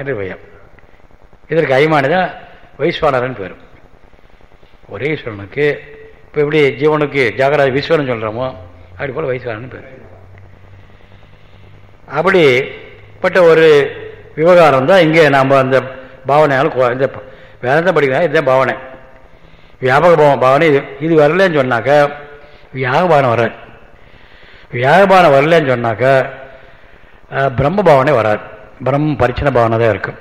என்று பெயர். இதற்கு ஐமானிதான் வைஸ்வானரன் பேர் ஒரே ஈஸ்வரனுக்கு இப்போ எப்படி ஜீவனுக்கு ஜாகராஜ விஸ்வரன் சொல்கிறோமோ அப்படி போல் வைஸ்வானன் பேர் அப்படிப்பட்ட ஒரு விவகாரம் தான் இங்கே நாம் அந்த பாவனையால் இந்த வேதத்தை படிக்கிறா இதுதான் பாவனை. வியாபக பாவனை இது. இது வரலன்னு சொன்னாக்க வியாகபானம் வராது. வியாகபானம் வரலன்னு சொன்னாக்க பிரம்ம பாவனை வராது. பிரம்ம பரிச்சன பாவனை தான் இருக்கும்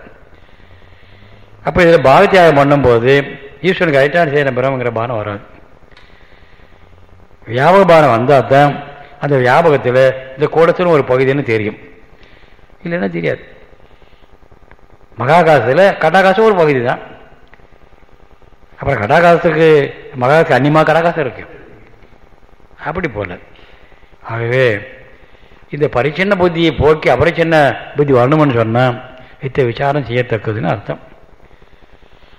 அப்போ இதில் பாகத்தியாகம் பண்ணும்போது ஈஸ்வரனுக்கு ஐட்டான செய்கிற பிரம்ங்கிற பானம் வராது. வியாபக பானம் வந்தால் தான் அந்த வியாபகத்தில் இந்த கூடத்தில் ஒரு பகுதின்னு தெரியும். இல்லைன்னா தெரியாது. மகாகாசத்தில் கடாகாசம் ஒரு பகுதி தான் அப்புறம் கடாகாசத்துக்கு மகாகாசத்துக்கு அந்நியமாக கடாகாசம் இருக்கு. அப்படி போல. ஆகவே இந்த பரிச்சின்ன புத்தியை போக்கி அபரிச்சின்ன புத்தி வரணும்னு சொன்னால் இத்த விசாரம் செய்யத்தக்கதுன்னு அர்த்தம்.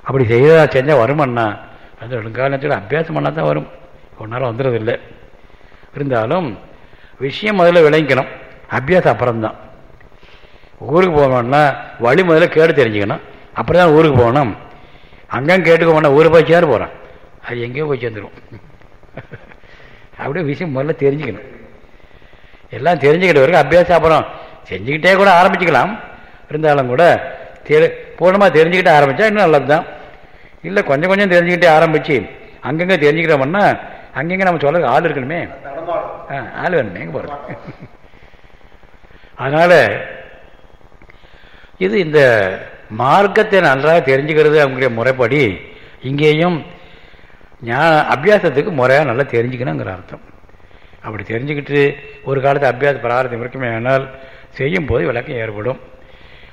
அப்படி செய்யறதா செஞ்சால் வருமண்ணா அது ரெண்டுக்காலத்தில் அபியாசம் பண்ணால் தான் வரும் ஒன்றால் வந்துடுறதில்லை இருந்தாலும் விஷயம் முதல்ல விளங்கிக்கணும். அபியாசம் அப்புறம்தான். ஊருக்கு போகணும்னா வழி முதல்ல கேட்டு தெரிஞ்சுக்கணும். அப்புறம் தான் ஊருக்கு போகணும். அங்கங்கே கேட்டுக்க போனால் ஊரை போய் சேர போகிறான் அது எங்கேயோ போய் சேர்ந்துடும் அப்படியே விஷயம் முதல்ல தெரிஞ்சுக்கணும். எல்லாம் தெரிஞ்சுக்கிட்ட வரைக்கும் அபியாசம் அப்புறம் செஞ்சுக்கிட்டே கூட ஆரம்பிச்சுக்கலாம். இருந்தாலும் கூட தெரி பூர்ணமாக தெரிஞ்சுக்கிட்டே ஆரம்பித்தா இன்னும் நல்லது தான் இல்லை கொஞ்சம் கொஞ்சம் தெரிஞ்சுக்கிட்டே ஆரம்பித்து அங்கங்கே தெரிஞ்சுக்கிறோம்னா அங்கங்கே நம்ம சொல்ல ஆள் இருக்கணுமே. ஆ ஆள் வேணுமே எங்கே போகிறது அதனால் இது இந்த மார்க்கத்தை நன்றாக தெரிஞ்சுக்கிறது அவங்களுடைய முறைப்படி இங்கேயும் ஞான அபியாசத்துக்கு முறையாக நல்லா தெரிஞ்சுக்கணுங்கிற அர்த்தம். அப்படி தெரிஞ்சுக்கிட்டு ஒரு காலத்து அபியாச பிரார்த்தம் இருக்குமே ஆனால் செய்யும் போது விளக்கம் ஏற்படும்.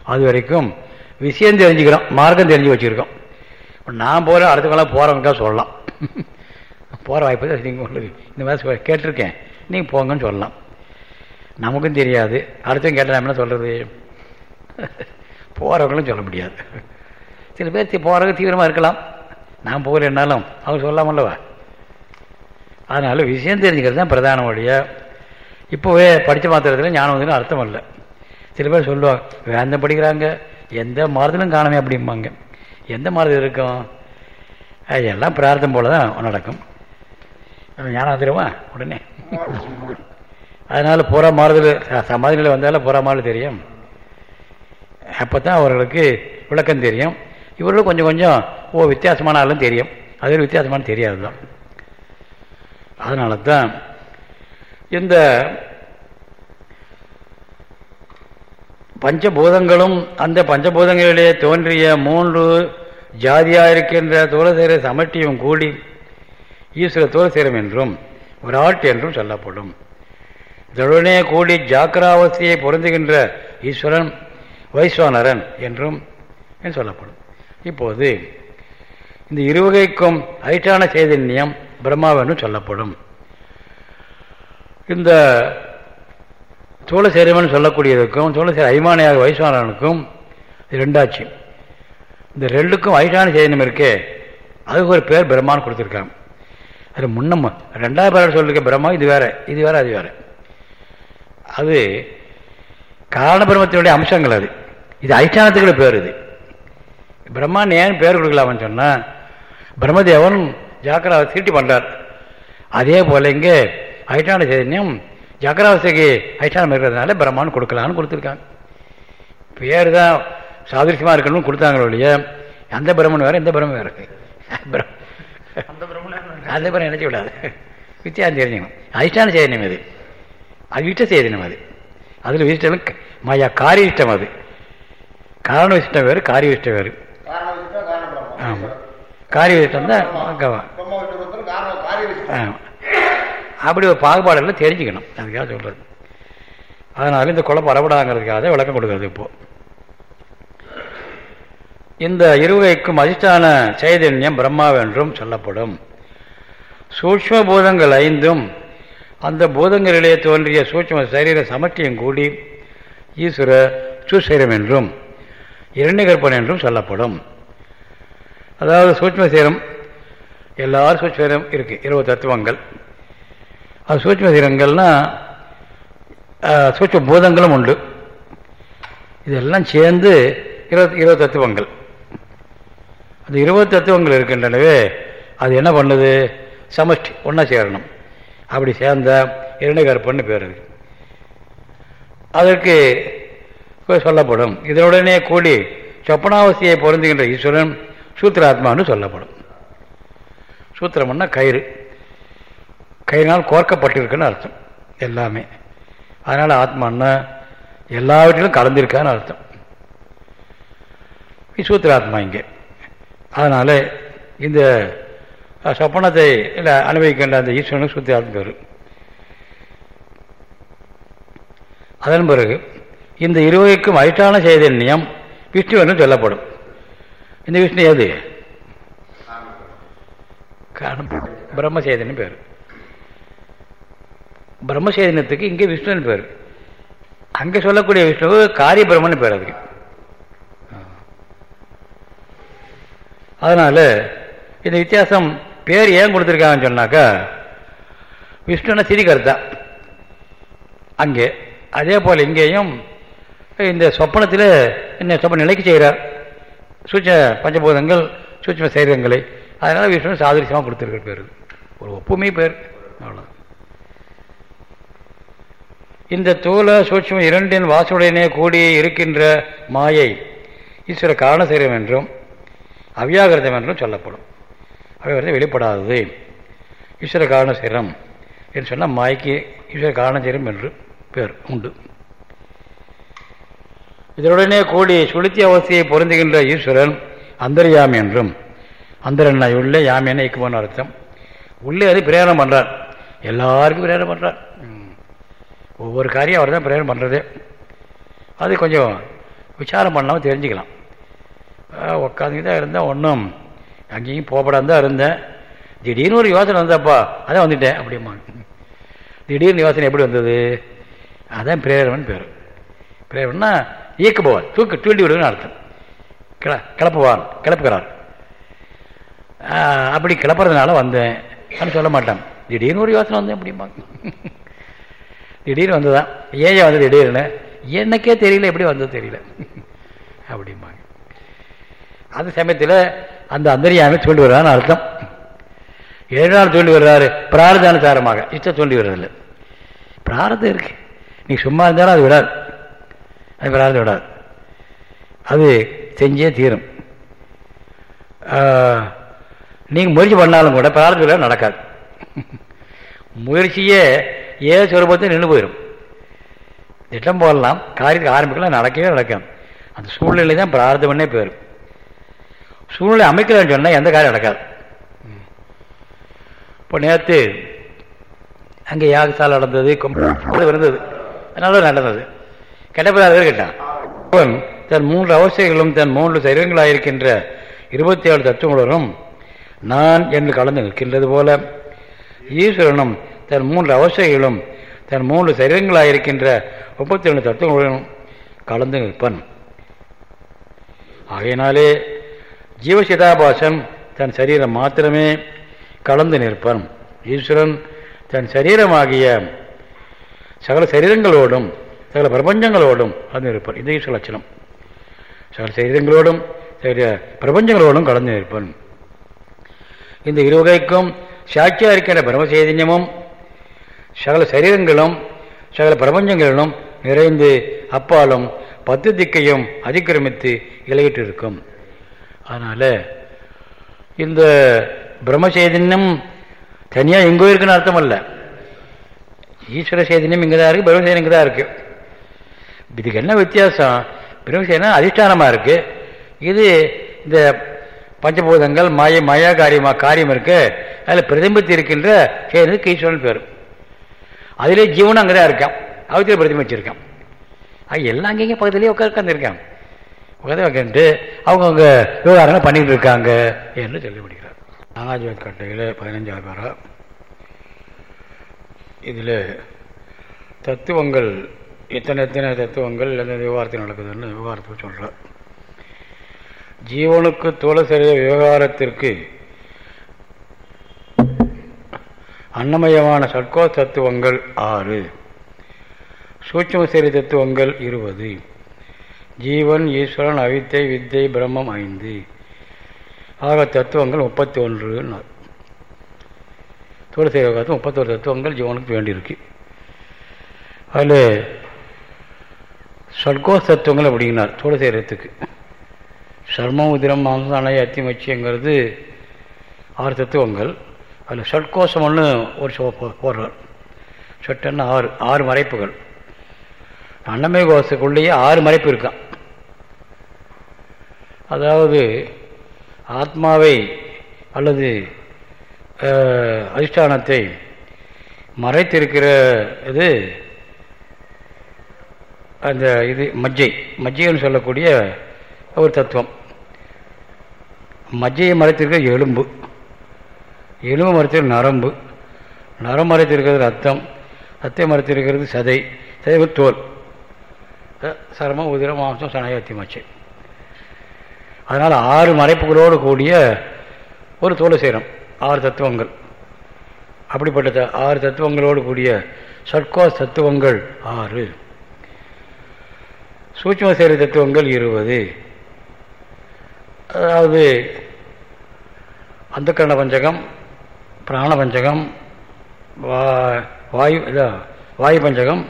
அது வரைக்கும் விஷயம் தெரிஞ்சுக்கிறோம் மார்க்கம் தெரிஞ்சு வச்சுருக்கோம். நான் போகிறேன் அடுத்த காலம் போகிறவங்க சொல்லலாம். போகிற வாய்ப்பு தான் நீங்கள் உங்களுக்கு இந்த மாதிரி சொ- கேட்டிருக்கேன். நீங்கள் போங்கன்னு சொல்லலாம். நமக்கும் தெரியாது. அடுத்தவங்க கேட்டால் என்ன சொல்கிறது போகிறவங்களும் சொல்ல முடியாது. சில பேர் போகிறவங்க தீவிரமாக இருக்கலாம். நான் போகிறேன்னாலும் அவங்க சொல்லாமல்லவா? அதனால் விஷயம் தெரிஞ்சுக்கிறது தான் பிரதான வழியா இப்போவே படித்த மாத்திரத்தில் ஞானம் வந்து அர்த்தம் இல்லை. சில பேர் சொல்லுவாங்க வேந்தம் படிக்கிறாங்க? எந்த மாறுதலும் காணமே அப்படிம்பாங்க. எந்த மாறுதல் இருக்கும்? அது எல்லாம் பிரார்த்தம் போல தான் நடக்கும் ஞானம் வந்துடுமா உடனே. அதனால் புற மாறுதல் சமாதி நிலை வந்தாலும் புற மாறுதல் தெரியும். அப்போ தான் அவர்களுக்கு விளக்கம் தெரியும். இவர்களும் கொஞ்சம் கொஞ்சம் ஓ வித்தியாசமான ஆளும் தெரியும். அது வித்தியாசமான தெரியாது தான் அதனால தான் இந்த பஞ்சபூதங்களும் அந்த பஞ்சபூதங்களிலே தோன்றிய மூன்று ஜாதியாக இருக்கின்ற தோலசேர சமட்டியும் கூடி ஈஸ்வர தோலசேரம் என்றும் விராட் என்றும் சொல்லப்படும். தழுனே கூடி ஜாக்கிராவஸ்தையை பொருந்துகின்ற ஈஸ்வரன் வைஸ்வானரன் என்றும் சொல்லப்படும். இப்போது இந்த இருவகைக்கும் ஐட்டான சைதன்யம் பிரம்மாவென்று சொல்லப்படும். இந்த சோழசேரமன் சொல்லக்கூடியதுக்கும் சோழசேர ஐமானியாக வைஸ்வானனுக்கும் இது ரெண்டாச்சு. இந்த ரெண்டுக்கும் ஐட்டான சேதனம் இருக்கே அதுக்கு ஒரு பேர் பிரம்மான்னு கொடுத்துருக்காங்க. அது முன்னம் ரெண்டாவது பேர் சொல்லிருக்க பிரம்மா இது வேற இது வேற அது வேற. அது காரணபிரமத்தினுடைய அம்சங்கள் அது. இது அதிஷ்டானத்துக்குள்ள பேர் இது. பிரம்மான் ஏன் பேர் கொடுக்கலாம்னு சொன்னால் பிரம்மதேவன் ஜாக்கிராவை தீட்டி பண்ணுறார் அதே போல் இங்கே ஐட்டான சைதன்யம் ஜாக்கிராவஸ்தைக்கு ஐட்டானம் இருக்கிறதுனால பிரம்மான்னு கொடுக்கலான்னு கொடுத்துருக்காங்க. பேர் தான் சாதிருஷ்யமாக இருக்கணும்னு கொடுத்தாங்க ஒழிய அந்த பிரம்மன் வேறு இந்த பிரம்மன் வேறு அந்த பிரம்மன் நினைச்சு விடாது வித்தியாசம் தெரிஞ்சுக்கணும் அதிஷ்டான சைதன்யம் இது அது. விட்ட சைதன்யம் அது. அதில் விசிஷ்டம் மாயா காரிய இஷ்டம் அது. காரண விசிஷ்டம் வேறு காரிய இஷ்டம் வேறு காரண விசிஷ்டம், காரண பிரம்மம். ஆமாம் காரிய விசிஷ்டம் அப்படி ஒரு பாகுபாடுகளை தெரிஞ்சுக்கணும். அதுக்காக சொல்கிறது அதனால இந்த குழப்பம் வரப்படாங்கிறதுக்காக விளக்கம் கொடுக்குறது இப்போ. இந்த இருவகைக்கும் அதிஷ்டான சைதன்யம் பிரம்மாவென்றும் சொல்லப்படும். சூக்ஷ்ம பூதங்கள் ஐந்தும் அந்த பூதங்களிலே தோன்றிய சூட்சும சரீர சமர்த்தியம் கூடி ஈஸ்வர சுசீரம் என்றும் இரண்யகற்பன் என்றும் சொல்லப்படும். அதாவது சூட்ச்ம சீரம் எல்லாரும் சூட்சும சீரம் இருக்கு இருபது தத்துவங்கள். அது சூட்ச சீரங்கள்னா சூட்ச பூதங்களும் உண்டு. இதெல்லாம் சேர்ந்து இருபது இருபது தத்துவங்கள். அந்த இருபது தத்துவங்கள் இருக்கின்றனவே அது என்ன பண்ணுது? சமஷ்டி ஒன்றா சேரணும். அப்படி சேர்ந்த இரண்டு கற்பன்னு பேர் இருக்கு. அதற்கு சொல்லப்படும். இதனுடனே கூடி சொப்பனாவசியை பொருந்துகின்ற ஈஸ்வரன் சூத்திராத்மான்னு சொல்லப்படும். சூத்திரம்னா கயிறு. கயிறினால் கோர்க்கப்பட்டிருக்குன்னு அர்த்தம். எல்லாமே. அதனால் ஆத்மான்னா எல்லாவற்றிலும் கலந்திருக்கான்னு அர்த்தம். சூத்திராத்மா இங்கே. அதனால் இந்த சொப்பனத்தை இல்லை அனுபவிக்கின்ற அந்த ஈஸ்வரனுக்கு சூத்திராத்மா பேர். அதன் பிறகு இந்த இருவருக்கும் அதிஷ்டான சைதன்யம் நியம் என்று சொல்லப்படும். இந்த விஷ்ணு எது? காரணம். பிரம்மசேதன் பேர். பிரம்மசேதனத்துக்கு இங்கே விஷ்ணுன்னு பேர். அங்கே சொல்லக்கூடிய விஷ்ணு காரிய பிரம்மன் பேர் அதுக்கு. அதனால் இந்த வித்தியாசம் பேர் ஏன் கொடுத்துருக்காங்கன்னு சொன்னாக்கா விஷ்ணுன்னா சிறிகர்த்தா. அங்கே அதே போல் இங்கேயும் இந்த சொப்பனத்தில் என்ன சொப்பன நிலைக்கு செய்கிறார். சூட்ச பஞ்சபூதங்கள் சூட்ச சைரங்களை அதனால் விஷ்ணு சாதிரிசமாக கொடுத்துருக்கிற பேர். ஒரு ஒப்புமை பேர். அவ்வளோ இந்த தூல சூட்சம் இரண்டின் வாசுடனே கூடி இருக்கின்ற மாயை ஈஸ்வர காரணசீரம் என்றும் அவ்யாகிருதம் என்றும் சொல்லப்படும். அவ்யாகிருதம் வெளிப்படாதது. ஈஸ்வர காரணசீரம் என்று சொன்னால் மாய்க்கு ஈஸ்வர காரணசீரம் என்று பேர் உண்டு. இதனுடனே கூடி சுளுத்தி அவஸ்தையை பொருந்துகின்ற ஈஸ்வரன் அந்தர்யாமி என்றும் அந்தரன் உள்ளே யாமியான இயக்குமான அர்த்தம். உள்ளே அது பிரயாணம் பண்ணுறார் எல்லாருக்கும் பிரயாணம் பண்ணுறார் ஒவ்வொரு காரியம் அவர் தான் பிரயாணம் பண்ணுறது அது கொஞ்சம் விசாரம் பண்ணாமல் தெரிஞ்சுக்கலாம். உட்காந்துக்கிட்டு தான் இருந்தேன். ஒன்றும் அங்கேயும் போகப்படாது தான் இருந்தேன். திடீர்னு ஒரு யோசனை வந்தாப்பா அதான் வந்துட்டேன் அப்படிமா திடீர்னு யோசனை எப்படி வந்தது? அதான் பிரேரவன் பேர். பிரேரவன்னா இயக்குபவர் தூக்கு தூண்டி விடுவதுன்னு அர்த்தம். கிள கிளப்புவான் கிளப்புகிறார். அப்படி கிளப்புறதுனால வந்தேன். அப்படின்னு சொல்ல மாட்டான். திடீர்னு ஒரு யோசனை வந்தேன் அப்படிம்பாங்க. திடீர்னு வந்ததான் ஏன் வந்து திடீர்னு? எனக்கே தெரியல எப்படி வந்தது தெரியல. அப்படிம்பாங்க. அந்த சமயத்தில் அந்த அந்தரியாமை சொல்லி வருவான்னு அர்த்தம். ஏழு நாள் சொல்லி வர்றாரு பிரார்த்தானுசாரமாக இஷ்டம் சொல்லி வர்றதில்ல பிரார்த்தம் இருக்கு. நீ சும்மா இருந்தாலும் அது விடாது. அது பிரார்த்தம் விடாது. அது செஞ்சே தீரும். நீங்கள் முயற்சி பண்ணாலும் கூட பிரார்த்தம் நடக்காது. முயற்சியே ஏ சுரூபத்தை நின்று போயிடும் திட்டம் போடலாம் காரியத்துக்கு ஆரம்பிக்கலாம் நடக்கவே நடக்கும் அந்த சூழ்நிலை தான் பிரார்த்தம்னே பேர் சூழ்நிலை அமைக்கலன்னு சொன்னால் எந்த காரியம் நடக்காது. இப்போ நேற்று அங்கே யாகசாலை நடந்தது அது இருந்தது. அதனால நடந்தது. கெட்டப்படாத கேட்டான் அவன் தன் மூன்று அவசியங்களும் தன் மூன்று சரீரங்களாயிருக்கின்ற இருபத்தி ஏழு தத்துவங்களும் நான் என்று கலந்து நிற்கின்றது போல ஈஸ்வரனும் தன் மூன்று அவசியங்களும் தன் மூன்று சரீரங்களாயிருக்கின்ற முப்பத்தி ஏழு தத்துவங்களுடன் கலந்து நிற்பன். ஆகையினாலே ஜீவசிதாபாசன் தன் சரீரம் மாத்திரமே கலந்து நிற்பன். ஈஸ்வரன் தன் சரீரமாகிய சகல சரீரங்களோடும் சகல பிரபஞ்சங்களோடும் கலந்து நிற்பன் இது ஈஸ்வர லட்சணம். சகல சரீரங்களோடும் பிரபஞ்சங்களோடும் கலந்து நிற்பன் இந்த இருவகைக்கும் சாட்சியாக இருக்கின்ற பிரம்மசைதன்யமும் சகல சரீரங்களும் சகல பிரபஞ்சங்களிலும் நிறைந்து அப்பாலும் பத்து திக்கையும் அதிக்கிரமித்து இலையிட்டு இருக்கும் அதனால் இந்த பிரம்மசைதன்யம் தனியாக எங்கோ இருக்குன்னு அர்த்தம் அல்ல ஈஸ்வர சைதன்யம் இங்கே தான் இருக்குது பிரம்ம இங்கே தான் இருக்குது இதுக்கு என்ன வித்தியாசம்? பிரம்மசேனா அதிஷ்டானமாக இருக்குது இது இந்த பஞ்சபூதங்கள் மாய மாயா காரியமா காரியம் இருக்கு. அதில் பிரதிபித்து இருக்கின்ற சேர்ந்தது ஈஸ்வரன் பேர். அதிலே ஜீவனும் அங்கே தான் இருக்கான் அவத்திலே பிரதிபிச்சிருக்கான் அது எல்லாம் அங்கேயும் பக்கத்துலேயே உட்காந்துருக்கான் உட்காந்து உட்காந்துட்டு அவங்கவுங்க விவகாரங்கள் பண்ணிகிட்டு இருக்காங்க என்று சொல்லி முடிக்கிறார். நாகாஜிவத் கட்டையில் பதினஞ்சாவது பேரா. இதில் தத்துவங்கள் இத்தனை இத்தனை தத்துவங்கள் எந்த விவகாரத்தில் நடக்குதுன்னு விவகாரத்தை சொல்கிறார் ஜீவனுக்கு தோலசரிய விவகாரத்திற்கு அன்னமயமான சட்கோ தத்துவங்கள் ஆறு. சூட்சம சரி தத்துவங்கள் இருபது. ஜீவன் ஈஸ்வரன் அவித்தை வித்தை பிரம்மம் ஐந்து. ஆக தத்துவங்கள் முப்பத்தி ஒன்றுன்னார் தோல் விவகாரத்தில் முப்பத்தோரு தத்துவங்கள் ஜீவனுக்கு வேண்டியிருக்கு. அதில் சர்க்கோஸ் தத்துவங்கள் அப்படிங்கினார் தோல் செய்கிறதுக்கு சர்மம் உதிரம் மாம்சம் அணைய அத்திமச்சியங்கிறது ஆறு தத்துவங்கள். அதில் ஷட்கோஷம்னு ஒரு சோ போடுறார். சட்டன்னு ஆறு ஆறு மறைப்புகள். அன்னமய கோஷத்துக்குள்ளேயே ஆறு மறைப்பு இருக்கான். அதாவது ஆத்மாவை அல்லது அதிஷ்டானத்தை மறைத்திருக்கிற இது அந்த இது மஜ்ஜை. மஜ்ஜைன்னு சொல்லக்கூடிய ஒரு தத்துவம். மஜ்ஜையை மறைத்திருக்கிற எலும்பு. எலும்பு மறைத்திருக்கிற நரம்பு. நரம் மறைத்திருக்கிறது ரத்தம். ரத்தை மறைத்திருக்கிறது சதை. சதை தோல். சர்மம் உதிரம் மாம்சம் சனயத்தி மச்சை அதனால் ஆறு மறைப்புகளோடு கூடிய ஒரு தோல் சேரம் ஆறு தத்துவங்கள். அப்படிப்பட்ட ஆறு தத்துவங்களோடு கூடிய சட்கோஸ் தத்துவங்கள் ஆறு. சூட்சம சேர தத்துவங்கள் இருபது. அதாவது அந்த கரண பஞ்சகம் பிராண பஞ்சகம் வா வாயு இதான் வாயு பஞ்சகம்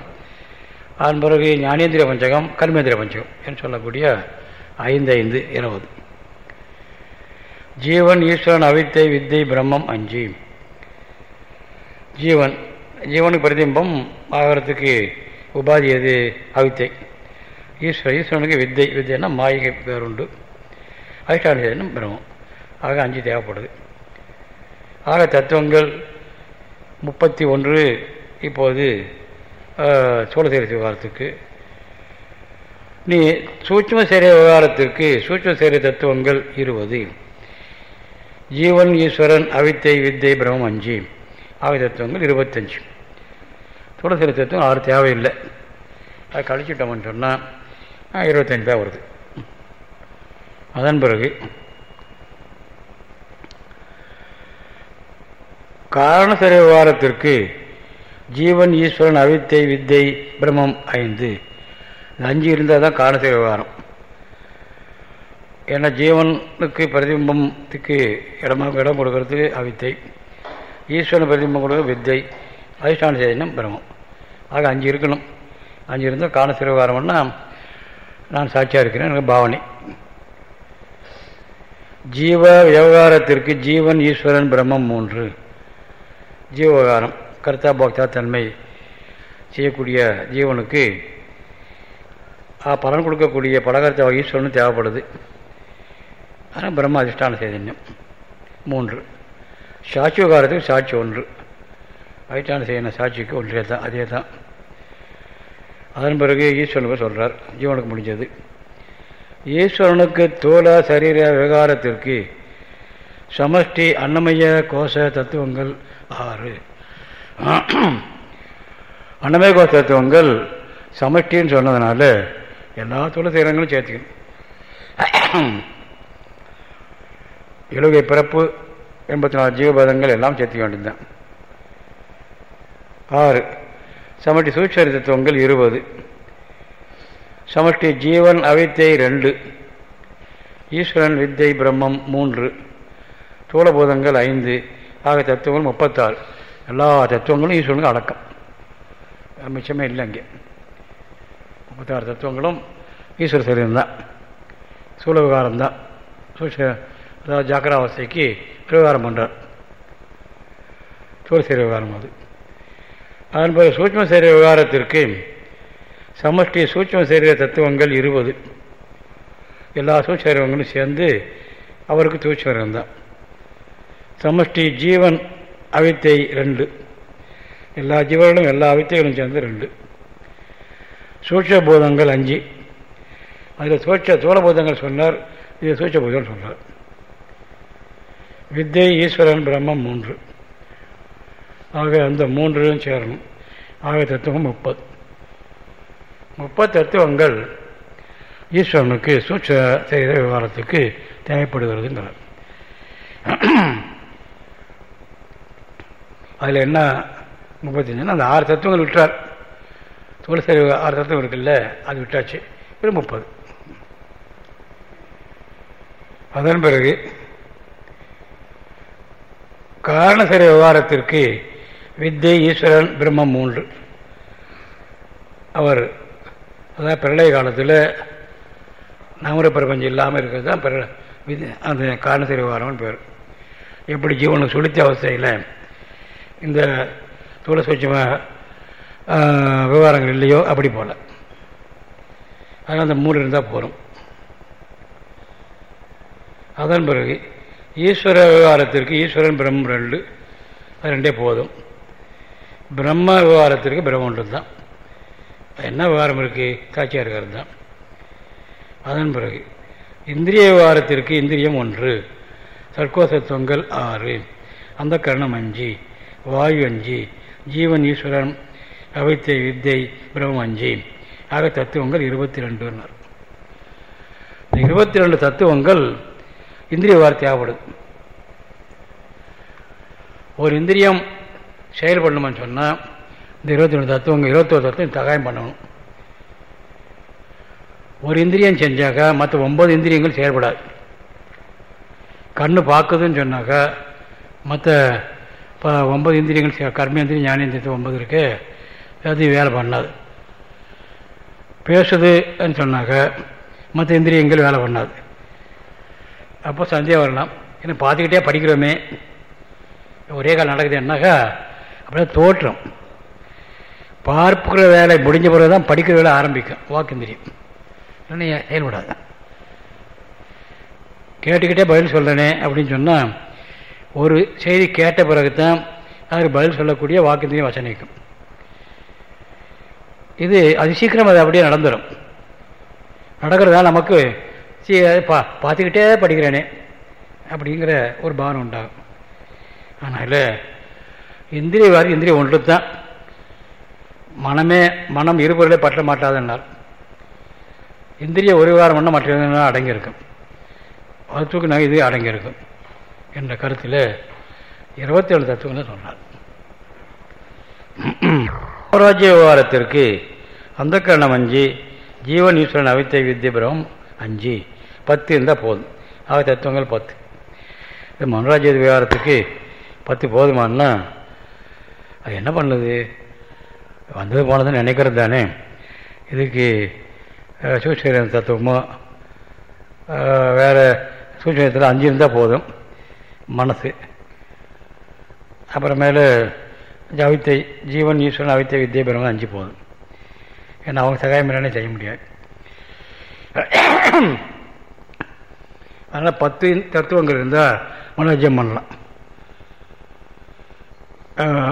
அதன் பிறகு ஞானேந்திர பஞ்சகம் கர்மேந்திர பஞ்சகம் என்று சொல்லக்கூடிய ஐந்து ஐந்து இருபது. ஜீவன் ஈஸ்வரன் அவித்தை வித்தை பிரம்மம் அஞ்சு. ஜீவன் ஜீவனுக்கு பிரதிபிம்பம் ஆகிறதுக்கு உபாதி எது? அவித்தை. ஈஸ்வர ஈஸ்வரனுக்கு வித்தை வித்தைன்னா மாயிகை பேருண்டு அதிஷ்டான பிரம்மம். ஆக அஞ்சு தேவைப்படுது. ஆக தத்துவங்கள் முப்பத்தி ஒன்று இப்போது சோழசேரி விவகாரத்துக்கு. நீ சூட்சம சேரிய விவகாரத்திற்கு சூட்சம சேரிய தத்துவங்கள் இருபது. ஜீவன் ஈஸ்வரன் அவித்தை வித்தை பிரம்மம் அஞ்சு. ஆவி தத்துவங்கள் இருபத்தஞ்சு. சோழசேரி தத்துவம் ஆறு தேவையில்லை. அது கழிச்சிட்டோம்னு சொன்னால் இருபத்தஞ்சு தான் வருது. அதன் பிறகு காரண விவகாரத்திற்கு ஜீவன் ஈஸ்வரன் அவித்தை வித்தை பிரம்மம் ஐந்து. அஞ்சு இருந்தால் தான் காரண விவகாரம். ஏன்னா ஜீவனுக்கு பிரதிபிம்பத்துக்கு இடமாக இடம் கொடுக்கறது அவித்தை. ஈஸ்வரன் பிரதிபிம்பம் கொடுக்க வித்தை. அதிஷ்டான சேதனம் பிரம்மம். ஆக அஞ்சு இருக்கணும். அஞ்சு இருந்தால் காரண சிறுவாரம்னா நான் சாட்சியாக இருக்கிறேன் எனக்கு பாவனை. ஜீவ விவகாரத்திற்கு ஜீவன் ஈஸ்வரன் பிரம்மம் மூன்று. ஜீவகாரம் கர்த்தா போக்தா தன்மை செய்யக்கூடிய ஜீவனுக்கு பலன் கொடுக்கக்கூடிய பலகர்த்தா ஈஸ்வரனும் தேவைப்படுது. ஆனால் பிரம்ம அதிஷ்டான சைதன்யம். மூன்று. சாட்சி விவகாரத்துக்கு சாட்சி ஒன்று. அதிஷ்டான செய்யணும் சாட்சிக்கு ஒன்றே தான் அதே தான். அதன் பிறகு ஈஸ்வரனுக்கு சொல்கிறார் ஜீவனுக்கு முடிஞ்சது. ஈஸ்வரனுக்கு தோல சரீர விவகாரத்திற்கு சமஷ்டி அன்னமய கோஷ தத்துவங்கள் ஆறு. அன்னமய கோஷ தத்துவங்கள் சமஷ்டின்னு சொன்னதுனால எல்லா தொழில் சீரங்களும் சேர்த்துக்கணும். இழுகை பிறப்பு எண்பத்தி நாலு ஜீவபதங்கள் எல்லாம் சேர்த்துக்க வேண்டியதுதான். ஆறு. சமஷ்டி சூட்சரி தத்துவங்கள் இருபது. சமஷ்டி ஜீவன் அவித்தை ரெண்டு. ஈஸ்வரன் வித்தை பிரம்மம் மூன்று. தூளபூதங்கள் ஐந்து. ஆக தத்துவங்கள் முப்பத்தாறு. எல்லா தத்துவங்களும் ஈஸ்வரனுக்கு அடக்கம். மிச்சமே இல்லை இங்கே முப்பத்தாறு தத்துவங்களும் ஈஸ்வர சரீரம்தான். சூழ விவகாரம்தான் சூட்ச அதாவது ஜாக்கிராவஸ்தைக்கு விவகாரம் பண்ணுறார் சூழ சரீர விவகாரம் அது. அதன்போது பிறகு சூட்சம சரீர விவகாரத்திற்கு சமஷ்டி சூட்சம சரீர தத்துவங்கள் இருபது. எல்லா சூட்சரீரங்களும் சேர்ந்து அவருக்கு தூட்சரம் தான். சமஷ்டி ஜீவன் அவித்தை ரெண்டு. எல்லா ஜீவர்களும் எல்லா அவித்தைகளும் சேர்ந்து ரெண்டு. சூட்சபூதங்கள் அஞ்சு. அதில் சூட்ச சூழபூதங்கள் சொன்னார் இது சூட்சபூதம் சொன்னார். வித்தை ஈஸ்வரன் பிரம்மம் மூன்று. ஆக அந்த மூன்றும் சேரணும். ஆக தத்துவம் முப்பது. முப்பது தத்துவங்கள் ஈஸ்வரனுக்கு சூட்ச செய்த விவகாரத்துக்கு தேவைப்படுகிறதுங்கிறார். அதில் என்ன முப்பத்தஞ்சுன்னா அந்த ஆறு தத்துவங்கள் விட்டார் தோல் சரி ஆறு தத்துவம் இருக்குல்ல அது விட்டாச்சு. இது முப்பது. அதன் பிறகு காரணசரி விவகாரத்திற்கு வித்தை ஈஸ்வரன் பிரம்மம் மூன்று. அவர் அதாவது பிரளய காலத்தில் நவர பிரபஞ்சம் இல்லாமல் இருக்கிறது தான் பிற வித் அந்த காரணசரி விவகாரம்னு பேர். எப்படி ஜீவனுக்கு சுழித்த அவஸ்தையில் இந்த தூள சூட்சமாக விவகாரங்கள் இல்லையோ அப்படி போல். அதனால் அந்த மூணு இருந்தால் போகிறோம் அதன் பிறகு ஈஸ்வர விவகாரத்திற்கு ஈஸ்வரன் பிரம்மம் ரெண்டு அது ரெண்டே போதும். பிரம்ம விவகாரத்திற்கு பிரம்ம ஒன்று தான் என்ன விவகாரம் இருக்குது சாட்சியாக இருக்கிறது தான். அதன் பிறகு இந்திரிய விவகாரத்திற்கு இந்திரியம் ஒன்று சர்க்கோசத்துவங்கள் ஆறு அந்த கரணம் அஞ்சு வாயு அஞ்சு ஜீவன் ஈஸ்வரன் அவைத்தை வித்தை பிரம்மம் அஞ்சு. ஆக தத்துவங்கள் இருபத்தி ரெண்டுன்னார் இந்த இருபத்தி ரெண்டு தத்துவங்கள் இந்திரிய விவகாரம் தேவைப்படுது ஒரு இந்திரியம் செயல்படணும்னு சொன்னால் இந்த இருபத்தி ரெண்டு தத்துவங்கள் இருபத்தோரு தத்துவம் தகாயம் பண்ணணும். ஒரு இந்திரியம் செஞ்சாக்கா மற்ற ஒன்பது இந்திரியங்கள் செயல்படாது. கண்ணு பார்க்குதுன்னு சொன்னாக்கா மற்ற இப்போ ஒன்பது இந்திரியங்கள் கர்மேந்திரியம் ஞானேந்திரியத்து ஒன்பது இருக்கு அது வேலை பண்ணாது. பேசுதுன்னு சொன்னாக்கா மற்ற இந்திரியங்கள் வேலை பண்ணாது. அப்போ சந்தேகம் வரலாம். ஏன்னா பார்த்துக்கிட்டே படிக்கிறோமே. ஒரே கால் நடக்குது என்னாக்கா அப்படியே தோற்றம். பார்க்கிற வேலை முடிஞ்ச பிறகு தான் படிக்கிற வேலை ஆரம்பிக்கும். வாக்குந்திரியம் இல்லைன்னா செயல்படாது. கேட்டுக்கிட்டே பதில் சொல்கிறேனே அப்படின்னு சொன்னால் ஒரு செய்தி கேட்ட பிறகு தான் அதுக்கு பதில் சொல்லக்கூடிய வாக்குந்திரியம் வசனிக்கும் இது அது சீக்கிரம் அது அப்படியே நடந்துடும் நடக்கிறதால நமக்கு சீ பா பார்த்துக்கிட்டே படிக்கிறேனே அப்படிங்கிற ஒரு பாவனை உண்டாகும். அதனால் இந்திரிய வாரி இந்திரியம் ஒன்று தான் மனமே மனம் இருபொருளே பற்ற மாட்டாதுன்னார் இந்திரிய ஒரு வாரம் பண்ண மற்ற அடங்கியிருக்கும். அதுக்கு நான் இது அடங்கியிருக்கும் என்ற கருத்தில் இருபத்தி ஏழு தத்துவங்கள் சொன்னார். சாம்ராஜ்ய விவகாரத்திற்கு அந்த கரணம் அஞ்சு ஜீவன் ஈஸ்வரன் அவித்தை வித்யபுரம் அஞ்சு பத்து இருந்தால் போதும். ஆக தத்துவங்கள் பத்து. இது விவகாரத்துக்கு பத்து போதுமானா அது என்ன பண்ணுது? வந்தது போனதுன்னு நினைக்கிறது தானே. இதுக்கு சூழ்ச்சியன் தத்துவமோ வேறு சூழ்ச்சியத்தில் அஞ்சு இருந்தால் போதும். மனசு. அப்புறமேலு அவித்தை ஜீவன் ஈஸ்வரன் அவித்தை வித்தியை பெறுவது அஞ்சு போதும். ஏன்னா அவங்க சகாயம் இல்லைன்னு செய்ய முடியாது. அதனால் பத்து தத்துவங்கள் இருந்தால் மனோஜம் பண்ணலாம்.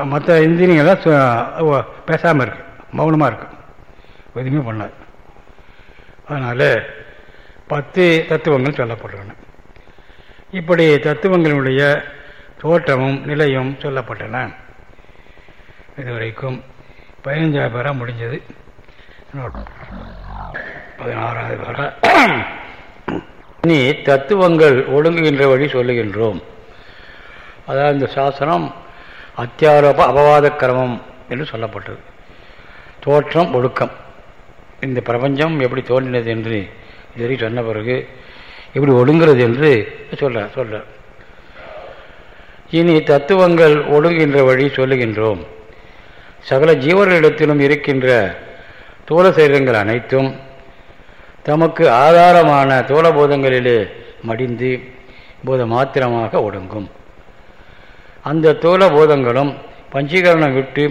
மற்ற இந்திரியங்கள்லாம் பேசாமல் இருக்கு. மௌனமாக இருக்கு. எதுவுமே பண்ணாது. அதனால் பத்து தத்துவங்கள் சொல்லப்பட்டுள்ளன இப்படி தத்துவங்களுடைய தோற்றமும் நிலையும் சொல்லப்பட்டன. இதுவரைக்கும் பதினஞ்சாவது பேரா முடிஞ்சது. பதினாறாவது பேரா. இனி தத்துவங்கள் ஒழுங்குகின்ற வழி சொல்லுகின்றோம். அதாவது இந்த சாசனம் அத்தியாரோப அபவாத கிரமம் என்று சொல்லப்பட்டது. தோற்றம் ஒழுக்கம் இந்த பிரபஞ்சம் எப்படி தோன்றினது என்று இதுவரை சொன்ன பிறகு எப்படி ஒழுங்குறது என்று சொல்ல சொல்ல இனி தத்துவங்கள் ஒழுங்குகின்ற வழி சொல்லுகின்றோம். சகல ஜீவர்களிடத்திலும் இருக்கின்ற தோல சரீரங்கள் அனைத்தும் தமக்கு ஆதாரமான தோலபோதங்களிலே மடிந்து போத மாத்திரமாக ஒடுங்கும். அந்த தூல பூதங்களும் பஞ்சீகரணம் விட்டு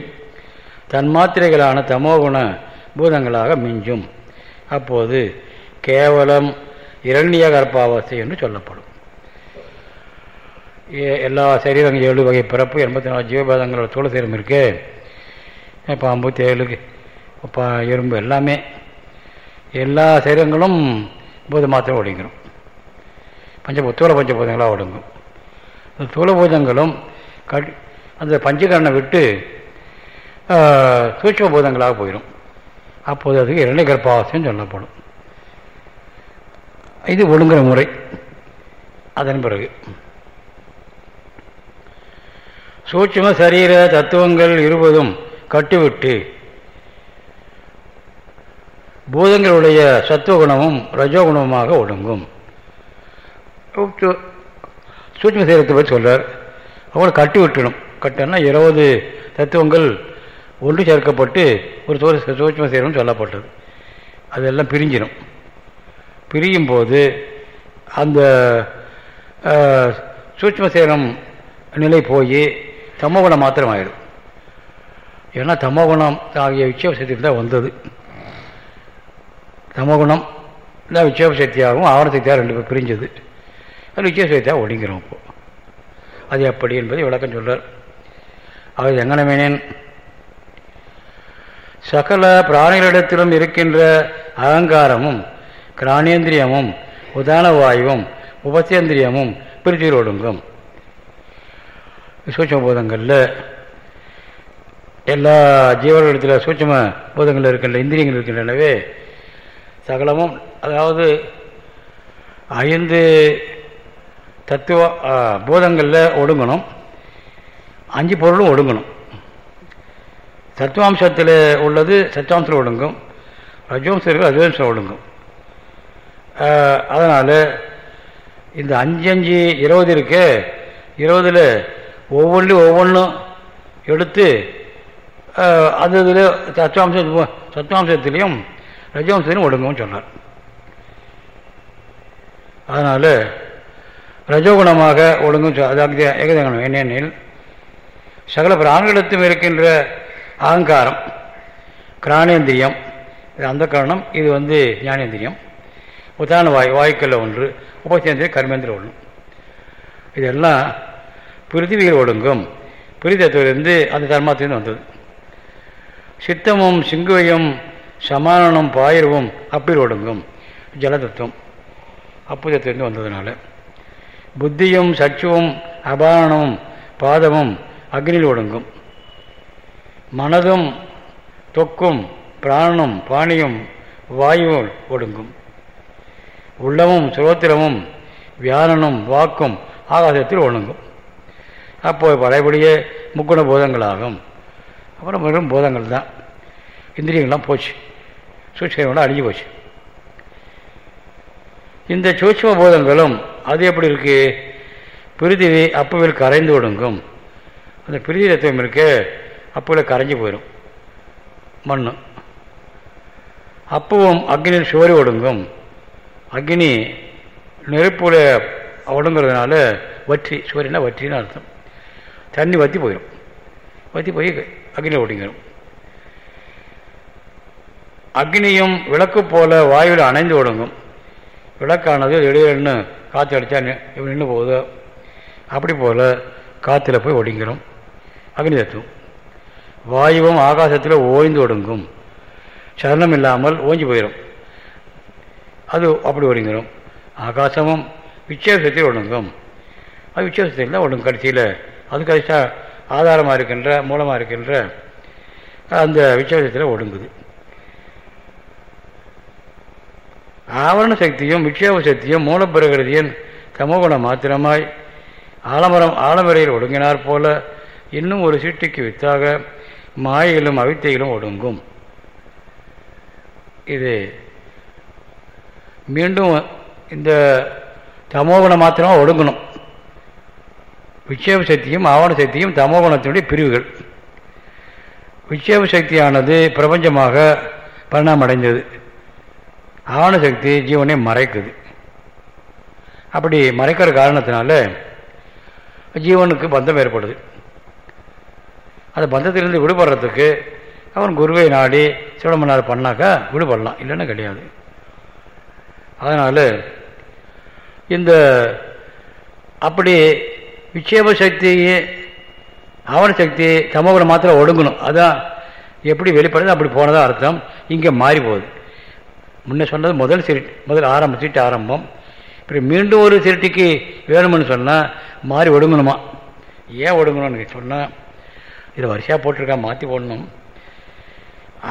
தன்மாத்திரைகளான தமோகுண பூதங்களாக மிஞ்சும். அப்போது கேவலம் இரண்ய கர்ப்பாவஸ்தை என்று சொல்லப்படும். எல்லா சரீரங்கள் ஏழு வகை பிறப்பு எண்பத்தி நாலு ஜீவபாதங்களோட தூள சீரம் இருக்கு. பாம்பு தேளுக்கு பா எறும்பு எல்லாமே எல்லா சரீரங்களும் பூத மாத்திரம் ஒடுங்கிடும் பஞ்ச தூள பஞ்சபூதங்களாக ஒடுங்கும். இந்த தூளபூதங்களும் கட் அந்த பஞ்சகரணை விட்டு சூட்சம பூதங்களாக போயிடும் அப்போது அதுக்கு இரண்டை கர்ப்பாவசியம் சொல்லப்படும் இது ஒழுங்குற முறை. அதன் பிறகு. சூட்சும சரீர தத்துவங்கள் இருபதும் கட்டுவிட்டு பூதங்களுடைய சத்துவகுணமும் ரஜோகுணமுமாக ஒடுங்கும். சூட்சம சரீரத்தை பற்றி சொல்கிறார் அவங்கள கட்டி விட்டுணும் கட்டினா இருபது தத்துவங்கள் ஒன்று சேர்க்கப்பட்டு ஒரு சோறு சூட்சம செய்யணும்னு சொல்லப்பட்டது. அதெல்லாம் பிரிஞ்சிடும். பிரியும் போது அந்த சூட்சம சேரம் நிலை போய் தமோகுணம் மாத்திரம் ஆயிடும் ஏன்னா தமோகுணம் ஆகிய விட்சேப சக்தியில் தான் வந்தது. தமோகுணம் தான் விட்சேப சக்தியாகவும் ஆவண சக்தியாக ரெண்டு பேர் பிரிஞ்சது. அது விட்சேப சக்தியாக ஒடுங்கிறோம் இப்போது அது எப்படி என்பதை விளக்கம் சொல்றார். அது எங்கனமேனேன் சகல பிராணிகளிடத்திலும் இருக்கின்ற அகங்காரமும் கிராணேந்திரியமும் உதான வாயுவும் உபசேந்திரியமும் பிரிச்சில் ஒடுங்கும் சூட்சம பூதங்களில் எல்லா ஜீவர்களிடத்தில் சூட்சம பூதங்கள் இருக்கின்ற இந்திரியங்கள் இருக்கின்றனவே சகலமும் அதாவது ஐந்து தத்துவ பூதங்களில் ஒடுங்கணும். அஞ்சு பொருளும் ஒடுங்கணும். தத்துவாம்சத்தில் உள்ளது சத்துவாம்சத்தில் ஒடுங்கும். ரஜவம்சம் இருக்குது ரஜவம்சம் ஒடுங்கும் அதனால் இந்த அஞ்சு அஞ்சு இருபது இருக்கு. இருபதில் ஒவ்வொன்றும் ஒவ்வொன்றும் எடுத்து அது இதில் தத்துவாம்ச சத்துவாம்சத்திலையும் ரஜவம்சத்திலையும் ஒடுங்கும்னு சொன்னார். அதனால் ரஜோகுணமாக ஒழுங்கும் அதாவது ஏகதகனம். என்னென்னில் சகல பிராணிகளிடத்தும் இருக்கின்ற அகங்காரம் கிராணேந்திரியம் இது அந்த காரணம் இது வந்து ஞானேந்திரியம். உதாரண வாய் வாய்க்கல்ல ஒன்று உபசேந்திரியம் கர்மேந்திரம் ஒன்று. இதெல்லாம் பிரித்திவிகள் ஒடுங்கும் பிரிதத்துவிலிருந்து அந்த தர்மத்திலிருந்து வந்தது. சித்தமும் சிங்குவையும் சமானனும் பாயிரவும் அப்பீர் ஒடுங்கும் ஜலதத்துவம் அப்புதத்திலிருந்து வந்ததுனால. புத்தியும் சச்சுவும் அபானமும் பாதமும் அக்னியில் ஒடுங்கும். மனதும் தொக்கும் பிராணனும் பாணியும் வாயுவும் ஒடுங்கும். உள்ளமும் சுரோத்திரமும் வியானனும் வாக்கும் ஆகாசத்தில் ஒழுங்கும் அப்போ பழையபடியே முக்குண போதங்களாகும். அப்புறம் வெறும் போதங்கள் தான் இந்திரியங்கள்லாம் போச்சு. சூட்சமெல்லாம் அழிஞ்சு போச்சு. இந்த சூட்சம போதங்களும் அது எப்படி இருக்கு? பிரிதிவி அப்பவில் கரைந்து ஒடுங்கும். அந்த பிரிதி ரத்தம் இருக்கு அப்பவில் கரைஞ்சு போயிடும் மண் அப்பவும் அக்னியில் சுவரி ஒடுங்கும். அக்னி நெருப்புல ஒடுங்கிறதுனால வற்றி சுவரினா வற்றின்னு அர்த்தம். தண்ணி வற்றி போயிடும் வற்றி போய் அக்னியில் ஒடுங்கிடும் அக்னியும் விளக்கு போல வாயுவில் அணைந்து ஒடுங்கும். விளக்கானது திடீர்னு காற்று அடித்தா நின்று போகுது. அப்படி போல் காற்றுல போய் ஒடுங்கிறோம் அக்னி தத்துவம். வாயுவும் ஆகாசத்தில் ஓய்ந்து ஒடுங்கும். சலனம் இல்லாமல் ஓஞ்சி போயிடும் அது அப்படி ஒடுங்கிறோம் ஆகாசமும் விச்சேசத்தில் ஒடுங்கும். அது விச்சேசத்தில் தான் ஒடுங்கும். கடைசியில் அது கடைசியாக ஆதாரமாக இருக்கின்ற மூலமாக இருக்கின்ற அந்த விச்சேசத்தில் ஒடுங்குது. ஆவரண சக்தியும் விட்சேப சக்தியும் மூலப்பிரகிருதியின் தமோகுணம் மாத்திரமாய் ஆலமரம் ஆலமரையில் ஒடுங்கினார் போல இன்னும் ஒரு சீட்டுக்கு வித்தாக மாயிலும் அவித்தையிலும் ஒடுங்கும். இது மீண்டும் இந்த தமோகுணம் மாத்திரமாக ஒடுங்கணும். விட்சேப சக்தியும் ஆவண சக்தியும் தமோகுணத்தினுடைய பிரிவுகள். விட்சேப சக்தியானது பிரபஞ்சமாக பரிணாமடைந்தது ஆவண சக்தி ஜீவனை மறைக்குது. அப்படி மறைக்கிற காரணத்தினால ஜீவனுக்கு பந்தம் ஏற்படுது. அந்த பந்தத்திலிருந்து விடுபடுறதுக்கு அவன் குருவை நாடி சிவனமன்னார் பண்ணாக்கா விடுபடலாம். இல்லைன்னா கிடையாது. அதனால் இந்த அப்படி விட்சேப சக்தி ஆவண சக்தி சமூகம் மாத்திரம் ஒடுங்கணும். அதான் எப்படி வெளிப்படுது அப்படி போனதா அர்த்தம். இங்கே மாறி போகுது முன்ன சொன்னது முதல் சிருட்டி முதல் ஆரம்ப சீட்டு ஆரம்பம். இப்படி மீண்டும் ஒரு சிரட்டிக்கு வேணும்னு சொன்னால் மாறி ஒடுங்கணுமா? ஏன் ஒடுங்கணும்னு சொன்னால் இதை வரிசையாக போட்டிருக்கா மாற்றி போடணும்.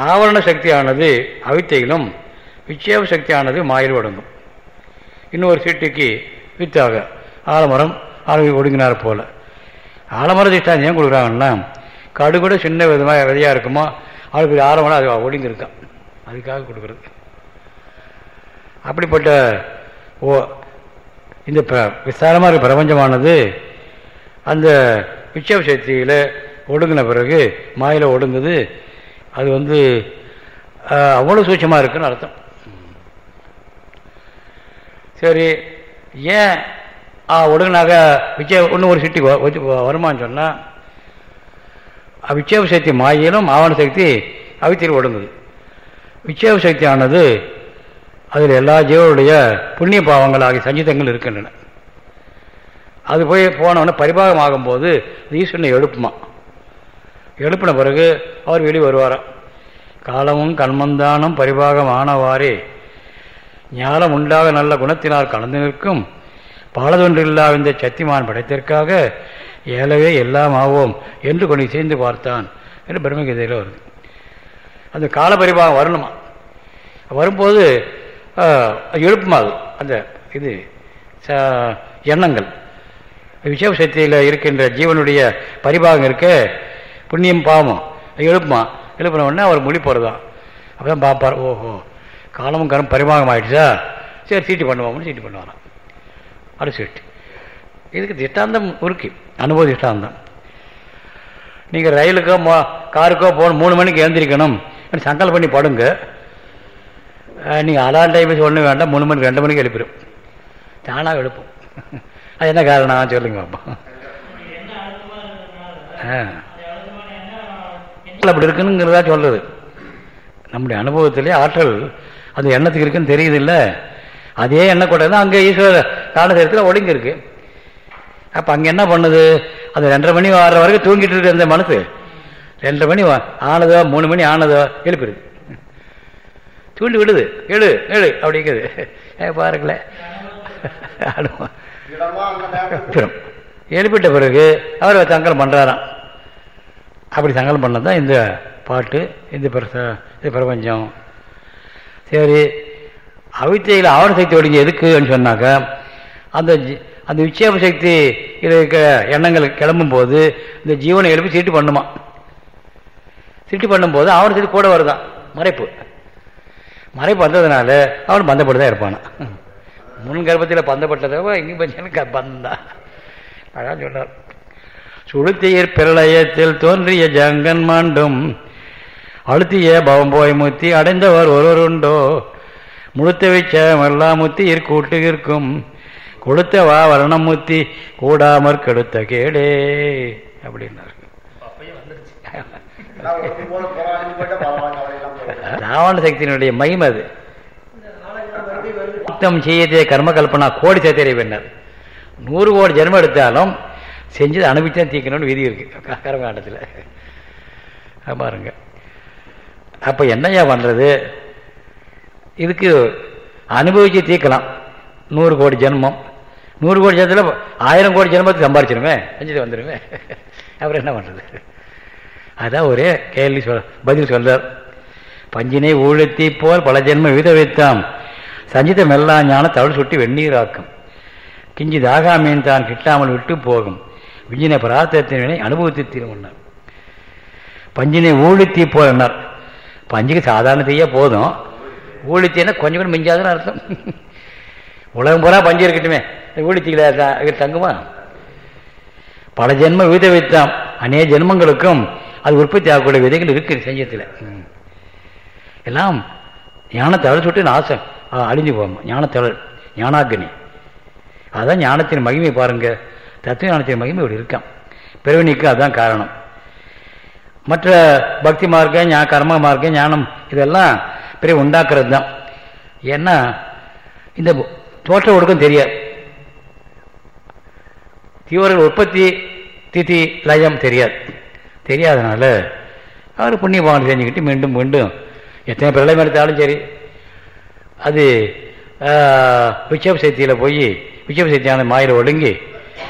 ஆவரண சக்தியானது அவித்தையிலும் விட்சேப சக்தியானது மாயில் ஒடுங்கும். இன்னொரு சீட்டுக்கு வித்தாக ஆலமரம் ஆளுமை ஒடுங்கினார் போல். ஆலமர திஷ்டாந்தி ஏன் கொடுக்குறாங்கன்னா கடு கூட சின்ன விதமாக விதையாக இருக்குமோ அவளுக்கு ஆலமரம் அது ஒடுங்கியிருக்கான் அதுக்காக கொடுக்குறது. அப்படிப்பட்ட ஓ இந்த விசாரமாக இருக்க பிரபஞ்சமானது அந்த விட்சேப சக்தியில் ஒடுங்கின பிறகு மாயில் ஒடுங்குது. அது வந்து அவ்வளோ சூட்சமாக இருக்குன்னு அர்த்தம். சரி ஏன் ஒடுங்கினாக விச்சே இன்னும் ஒரு சிட்டி வருமானு வச்சு வருமான்னு சொன்னால் விட்சேப சக்தி மாயிலும் ஆவண சக்தி அவித்தியில் ஒடுங்குது. விட்சேப சக்தியானது அதில் எல்லா ஜீவனுடைய புண்ணிய பாவங்கள் ஆகிய சஞ்சிதங்கள் இருக்கின்றன. அது போய் போனவொடனே பரிபாகம் ஆகும்போது ஈஸ்வரனை எழுப்புமா. எழுப்பின பிறகு அவர் வெளியே வருவாராம். காலமும் கண்மந்தானம் பரிபாகம் ஆனவாறே ஞானம் உண்டாக நல்ல குணத்தினால் கலந்து நிற்கும். பாலதொன்றில்லா இந்த சத்திமான் படைத்திற்காக ஏலவே எல்லாம் ஆவோம் என்று கொண்டு சேர்ந்து பார்த்தான் என்று பிரம்மகீதையில் வருது. அந்த காலபரிபாகம் வரணுமா? வரும்போது எழுப்புமாது எழுப்புமா அது அந்த இது ச- எண்ணங்கள். விஷய சக்தியில் இருக்கின்ற ஜீவனுடைய பரிபாகம் இருக்க புண்ணியம் பாவம். அது எழுப்புமா. எழுப்பின உடனே அவர் மொழி போகிறதான் அப்போ தான் பார்ப்பார் ஓஹோ காலமும் கரும் பரிபாகம் ஆயிடுச்சா? சரி சீட்டு பண்ணுவோம்னு சீட்டு பண்ணுவாராம் அது சீட்டு. இதுக்கு திஷ்டாந்தம் இருக்கு. அனுபவ திஷ்டாந்தம். நீங்கள் ரயிலுக்கோ மோ காருக்கோ போகணும் மூணு மணிக்கு எழுந்திரிக்கணும். சங்கல் பண்ணி படுங்க. நீங்கள் அலாரம் டைம் சொல்லணும் வேண்டாம். மூணு மணிக்கு ரெண்டு மணிக்கு எழுப்பிடும் தானாக எழுப்போம். அது என்ன காரணம்? சொல்லுங்க பாப்பா அப்படி இருக்குங்கிறதா சொல்றது. நம்முடைய அனுபவத்திலே ஆற்றல் அது எண்ணத்துக்கு இருக்குன்னு தெரியுது இல்லை அதே எண்ணெய் கூட தான் அங்கே ஈஸ்வர காலசேரத்தில் ஒடுங்கி இருக்கு. அப்போ அங்கே என்ன பண்ணுது? அது ரெண்டரை மணி வர்ற வரைக்கும் தூங்கிட்டு இருக்கு அந்த மனசு. ரெண்டரை மணி வா- ஆனதோ மூணு மணி ஆனதோ எழுப்பிடுது தூண்டு விடுது. எழு எழு அப்படிங்கிறது பாருங்களேன் எழுப்பிட்ட பிறகு அவர் சங்கலம் பண்ணுறாராம் அப்படி தங்கல் பண்ணது தான் இந்த பாட்டு இந்த பிரச இந்த பிரபஞ்சம். சரி அவித்தையில் ஆவண சக்தி ஒடுங்கி எதுக்குன்னு சொன்னாக்கா அந்த அந்த விட்சேப சக்தி இருக்க எண்ணங்கள் கிளம்பும் போது இந்த ஜீவனை எழுப்பி சீட்டு பண்ணுமா. சீட்டு பண்ணும்போது ஆவண சக்தி கூட வருதான். மறைப்பு. மறை பந்ததுனால அவன் பந்தப்பட்டு தான் இருப்பானா? முன் கர்ப்பத்தில் பந்தப்பட்டதவ இங்கே பஞ்சனுக்கு பந்தா அதான் சொன்னார். சுளுத்தியர் பிரளயத்தில் தோன்றிய ஜங்கன் மாண்டும் அழுத்திய பவம்போய் முத்தி அடைந்தவர் ஒருவருண்டோ முழுத்த வைச்ச மல்லா முத்தியிற் கூட்டு இருக்கும் கொடுத்த வா வரணம் முத்தி கூடாமற் கெடுத்த கேடே அப்படின்னார். ராவண சக்தியினுடைய மகிமை அது. யுத்தம் செய்யதே கர்ம கல்பனா கோடி சத்திரை பெண்ணர். நூறு கோடி ஜென்மம் எடுத்தாலும் செஞ்சது அனுபவித்தான் தீக்கணும்னு விதி இருக்கு. கர்மகாண்டத்தில். பாருங்க. அப்போ என்னையா பண்ணுறது இதுக்கு அனுபவிச்சு தீர்க்கலாம். நூறு கோடி ஜென்மம். நூறு கோடி ஜனத்தில் ஆயிரம் கோடி ஜென்மத்துக்கு சம்பாரிச்சிருமே. செஞ்சுட்டு வந்துடுமே அப்புறம் என்ன பண்ணுறது அதான் ஒரே கேள்வி சொல் பதில் சொல்றார். பஞ்சினை ஊழத்தி போல் பல ஜென்ம வித வைத்தாம் சஞ்சிதம் எல்லா ஞான தவள் சுட்டி வெந்நீராக்கும். கிஞ்சி தாகாமீன் தான் கிட்டாமல் விட்டு போகும். விஞ்சின பிரார்த்தத்தினை அனுபவித்து தீர்மன்னார் பஞ்சினை ஊழித்தி போலன்னார் பஞ்சுக்கு சாதாரண தீய போதும். ஊழித்தின்னா கொஞ்சம் கூட மிஞ்சாதுன்னு அர்த்தம். உலகம் பூரா பஞ்சு இருக்கட்டுமே. ஊழித்திகள தங்குமா? பல ஜென்மம் வித வைத்தாம் அநேக ஜென்மங்களுக்கும் அது உற்பத்தி ஆகக்கூடிய விதைகள் இருக்கு செஞ்சத்தில் எல்லாம் ஞானத்தழல் சுட்டு நாசம் அழிஞ்சு போகும். ஞானத்தழல் ஞானாக்னி. அதான் ஞானத்தின் மகிமை பாருங்க. தத்துவ ஞானத்தின் மகிமை இப்படி இருக்கான் பிறவினிக்கு அதுதான் காரணம். மற்ற பக்தி மார்க்கம் ஞா கர்ம மார்க்கம் ஞானம் இதெல்லாம் பெரிய உண்டாக்குறது தான். ஏன்னா இந்த தோற்ற ஒடுக்கம் தெரியாது. தீவிர உற்பத்தி திதி லயம் தெரியாது. தெரியாதனால அவர் புண்ணிய செஞ்சுக்கிட்டு மீண்டும் மீண்டும் எத்தனை பிரளயம் எடுத்தாலும் சரி. அது விட்சேப சக்தியில் போய் விட்சேப சக்தியான மாயில் ஒழுங்கி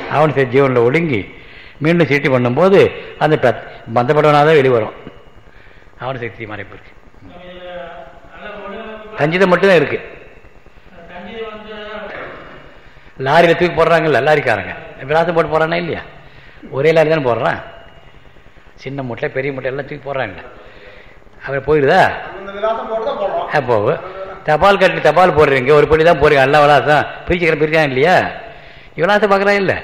அவன் ஜீவனில் ஒழுங்கி மீண்டும் சீட்டி பண்ணும்போது அந்த பத்- தான் வெளிவரும் அவன் சக்தி மறைப்பு இருக்கு. சஞ்சிதம் மட்டும்தான் இருக்கு. லாரியில் தூக்கி போடுறாங்கல்ல லாரிக்காரங்க. விளாசம் போட்டு போடுறானா இல்லையா? ஒரே லாரி தானே போடுறான். சின்ன மூட்டை பெரிய மூட்டை எல்லாம் தூக்கி போடுறாங்க. அவர் போயிடுதா இந்த தபால் கட்டி தபால் போடுறீங்க ஒரு படி தான் போடுறீங்க எல்லா விளாசம். பிரிச்சுக்கிற பிரிக்கிறான் இல்லையா? விலாசம் பார்க்குறா இல்லை?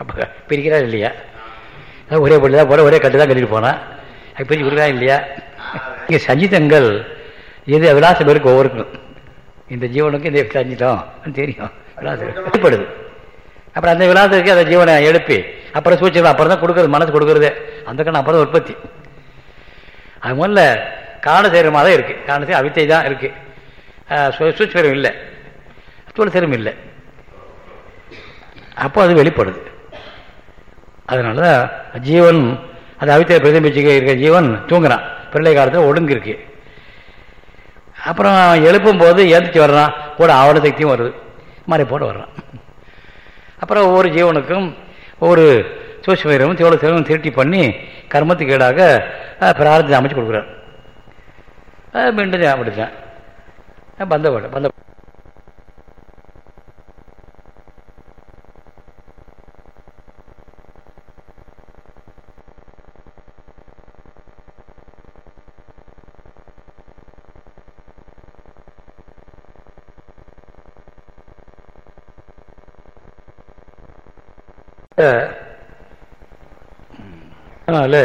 அப்போ பிரிக்கிறா இல்லையா? ஒரே பள்ளி தான் போட ஒரே கட்டு தான் கட்டிட்டு போனான் அது பிரிச்சு கொடுக்குறா இல்லையா? இங்கே சஞ்சிதங்கள் இது விலாசம் இருக்கு ஒவ்வொருக்கும். இந்த ஜீவனுக்கு இந்த சஞ்சிதம் தெரியும். விலாசம் வெளிப்படுது. அப்புறம் அந்த விலாசத்துக்கு அந்த ஜீவனை எழுப்பி அப்புறம் சூழ்ச்சி அப்புறம் தான் கொடுக்குறது மனசு கொடுக்குறது. அந்த கண்ணு அப்புறம் தான் உற்பத்தி. அது முதல்ல காரணசேரமாக தான் இருக்குது காரணசேரம் அவித்தை தான் இருக்குது சூழ்ச்சிரம் இல்லை. தூள் சேரம் இல்லை. அப்போ அது வெளிப்படுது. அதனால தான் ஜீவன் அது அவித்தை பிரதிபிச்சுக்க இருக்க ஜீவன் தூங்குறான். பிள்ளை காலத்தில் ஒடுங்கிருக்கு அப்புறம் எழுப்பும் போது எழுந்திரிச்சு வர்றான். கூட ஆவண சக்தியும் வருது. மாதிரி போட்டு வர்றான். அப்புறம் ஒவ்வொரு ஜீவனுக்கும் ஒவ்வொரு சூழ்ச்சிமயமும் தோழ செலவும் திருட்டி பண்ணி கர்மத்துக்கு ஈடாக பிரார்த்தனை அமைச்சு கொடுக்குறார். மீண்டும் அப்படித்தான் பந்த பந்த அதனால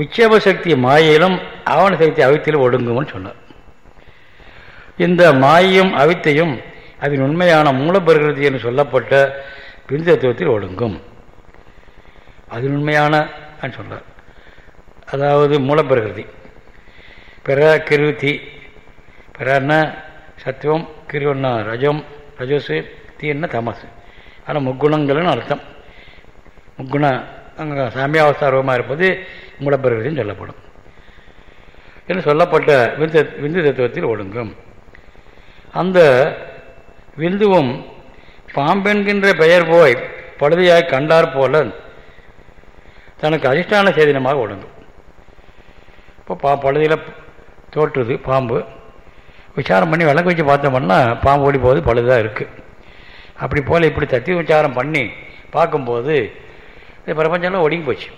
விட்சேப சக்தி மாயிலும் ஆவண சக்தி அவித்திலும் ஒடுங்கும்னு சொன்னார். இந்த மாயும் அவித்தையும் அதன் உண்மையான மூலப்பிரகிருதி என்று சொல்லப்பட்ட பிரிந்தத்துவத்தில் ஒடுங்கும். அதன் உண்மையான சொல்றார் அதாவது மூலப்பிரகிருதி. பிற கிருதி. பிறன்னா சத்துவம் கிருவன்னா ரஜம் ரஜோசு தீன்னா தமசு. ஆனால் முக்குணங்கள்னு அர்த்தம். முக்குண அங்கே சாமியாவஸ்தாரூபமாக இருப்பது மூலப்பிரகிருதின்னு சொல்லப்படும். என்று சொல்லப்பட்ட விந்து விந்து தத்துவத்தில் ஒடுங்கும். அந்த விந்துவும் பாம்பென்கின்ற பெயர் போய் பழுதையாக கண்டார் போல தனக்கு அதிஷ்டான சேதனமாக ஒடுங்கும். இப்போ பா பழுதியில் தோற்றுது பாம்பு. விசாரம் பண்ணி விளக்கு வச்சு பார்த்தோம்னா பாம்பு ஓடி போகுது பழுதாக இருக்குது அப்படி போல் இப்படி தத்தி விசாரம் பண்ணி பார்க்கும்போது இந்த பிரபஞ்சம்லாம் ஒடுங்கி போச்சு.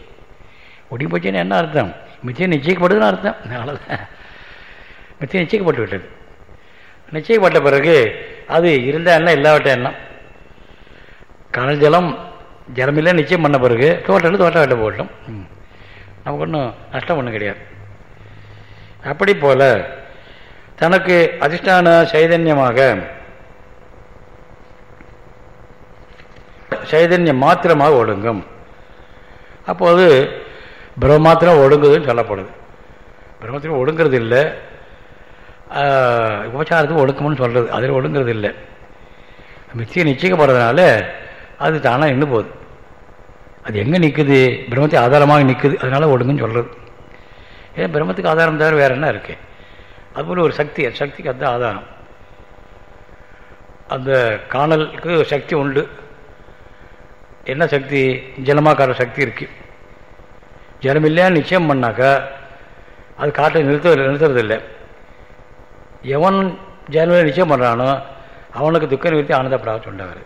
ஒடுங்கி போச்சுன்னு என்ன அர்த்தம்? மிச்சம் நிச்சயிக்கப்படுதுன்னு அர்த்தம். அவ்வளோதான் மிச்சம் நிச்சயிக்கப்பட்டு விட்டது. நிச்சயப்பட்ட பிறகு அது இருந்தால் என்ன இல்லாவிட்ட எண்ணம் கடல் ஜலம் ஜலமில்லை நிச்சயம் பண்ண பிறகு தோட்டம் தோட்டம் வெட்ட போட்டோம். நமக்கு ஒன்றும் நஷ்டம் ஒன்றும் கிடையாது. அப்படி போல தனக்கு அதிஷ்டான சைதன்யமாக சைதன்யம் மாத்திரமாக ஒடுங்கும். அப்போது பிரம்மாத்திரம் ஒடுங்குதுன்னு சொல்லப்படுது. பிரம்மத்திரம் ஒடுங்கிறது இல்லை உபச்சாரத்துக்கு ஒடுக்கணும்னு சொல்கிறது அதில் ஒடுங்கிறது இல்லை மித்தியை நிச்சயிக்கப்படுறதுனால அது தானாக நின்று போகுது. அது எங்கே நிற்குது பிரம்மத்தை ஆதாரமாக நிற்குது அதனால் ஒடுங்குன்னு சொல்கிறது ஏன் பிரம்மத்துக்கு ஆதாரம் தவிர வேறு என்ன இருக்குது அதுபோல் ஒரு சக்தி. சக்திக்கு அதுதான் ஆதாரம். அந்த காணலுக்கு சக்தி உண்டு. என்ன சக்தி? ஜலமாக்கார சக்தி இருக்கு. ஜலம் இல்லையான்னு நிச்சயம் பண்ணாக்கா அது காட்டை நிறுத்த நிறுத்துறதில்லை. எவன் ஜனவரி நிச்சயம் பண்ணுறானோ அவனுக்கு துக்க நிறுத்தி ஆனந்தப்படாத சொன்னார்